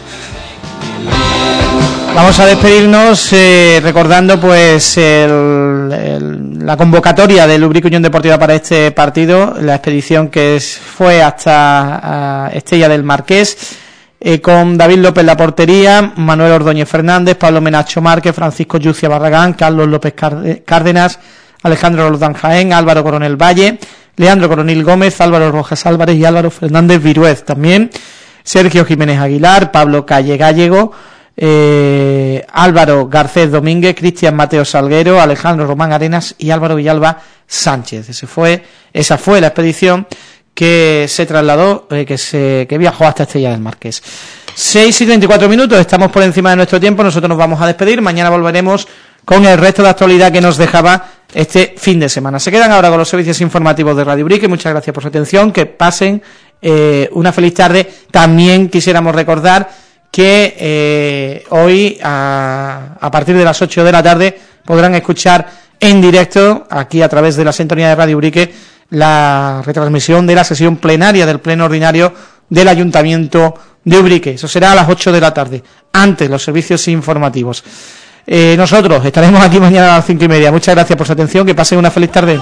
Vamos a despedirnos eh, recordando pues el- el- la convocatoria del Lubrico Unión Deportiva para este partido, la expedición que fue hasta Estella del Marqués, eh, con David López la portería, Manuel Ordóñez Fernández, Pablo Menacho Márquez, Francisco Yucia Barragán, Carlos López Cárde- Cárdenas, Alejandro Roldán Jaén, Álvaro Coronel Valle, Leandro Coronel Gómez, Álvaro Rojas Álvarez y Álvaro Fernández Viruez también, Sergio Jiménez Aguilar, Pablo Calle Gallego, eh, Álvaro Garcés Domínguez, Cristian Mateo Salguero, Alejandro Román Arenas y Álvaro Villalba Sánchez. Ese fue, esa fue la expedición que se trasladó, eh, que se que viajó hasta Estrella del Marqués. 6 y 34 minutos, estamos por encima de nuestro tiempo, nosotros nos vamos a despedir, mañana volveremos con el resto de actualidad que nos dejaba este fin de semana. Se quedan ahora con los servicios informativos de Radio Brique, muchas gracias por su atención, que pasen eh, una feliz tarde. También quisiéramos recordar que eh, hoy a, partir de las 8 de la tarde podrán escuchar en directo aquí a través de la sintonía de Radio Urique la retransmisión de la sesión plenaria del pleno ordinario del Ayuntamiento de Ubrique. Eso será a las 8 de la tarde, antes los servicios informativos. Eh, nosotros estaremos aquí mañana a las cinco y media. Muchas gracias por su atención, que pasen una feliz tarde.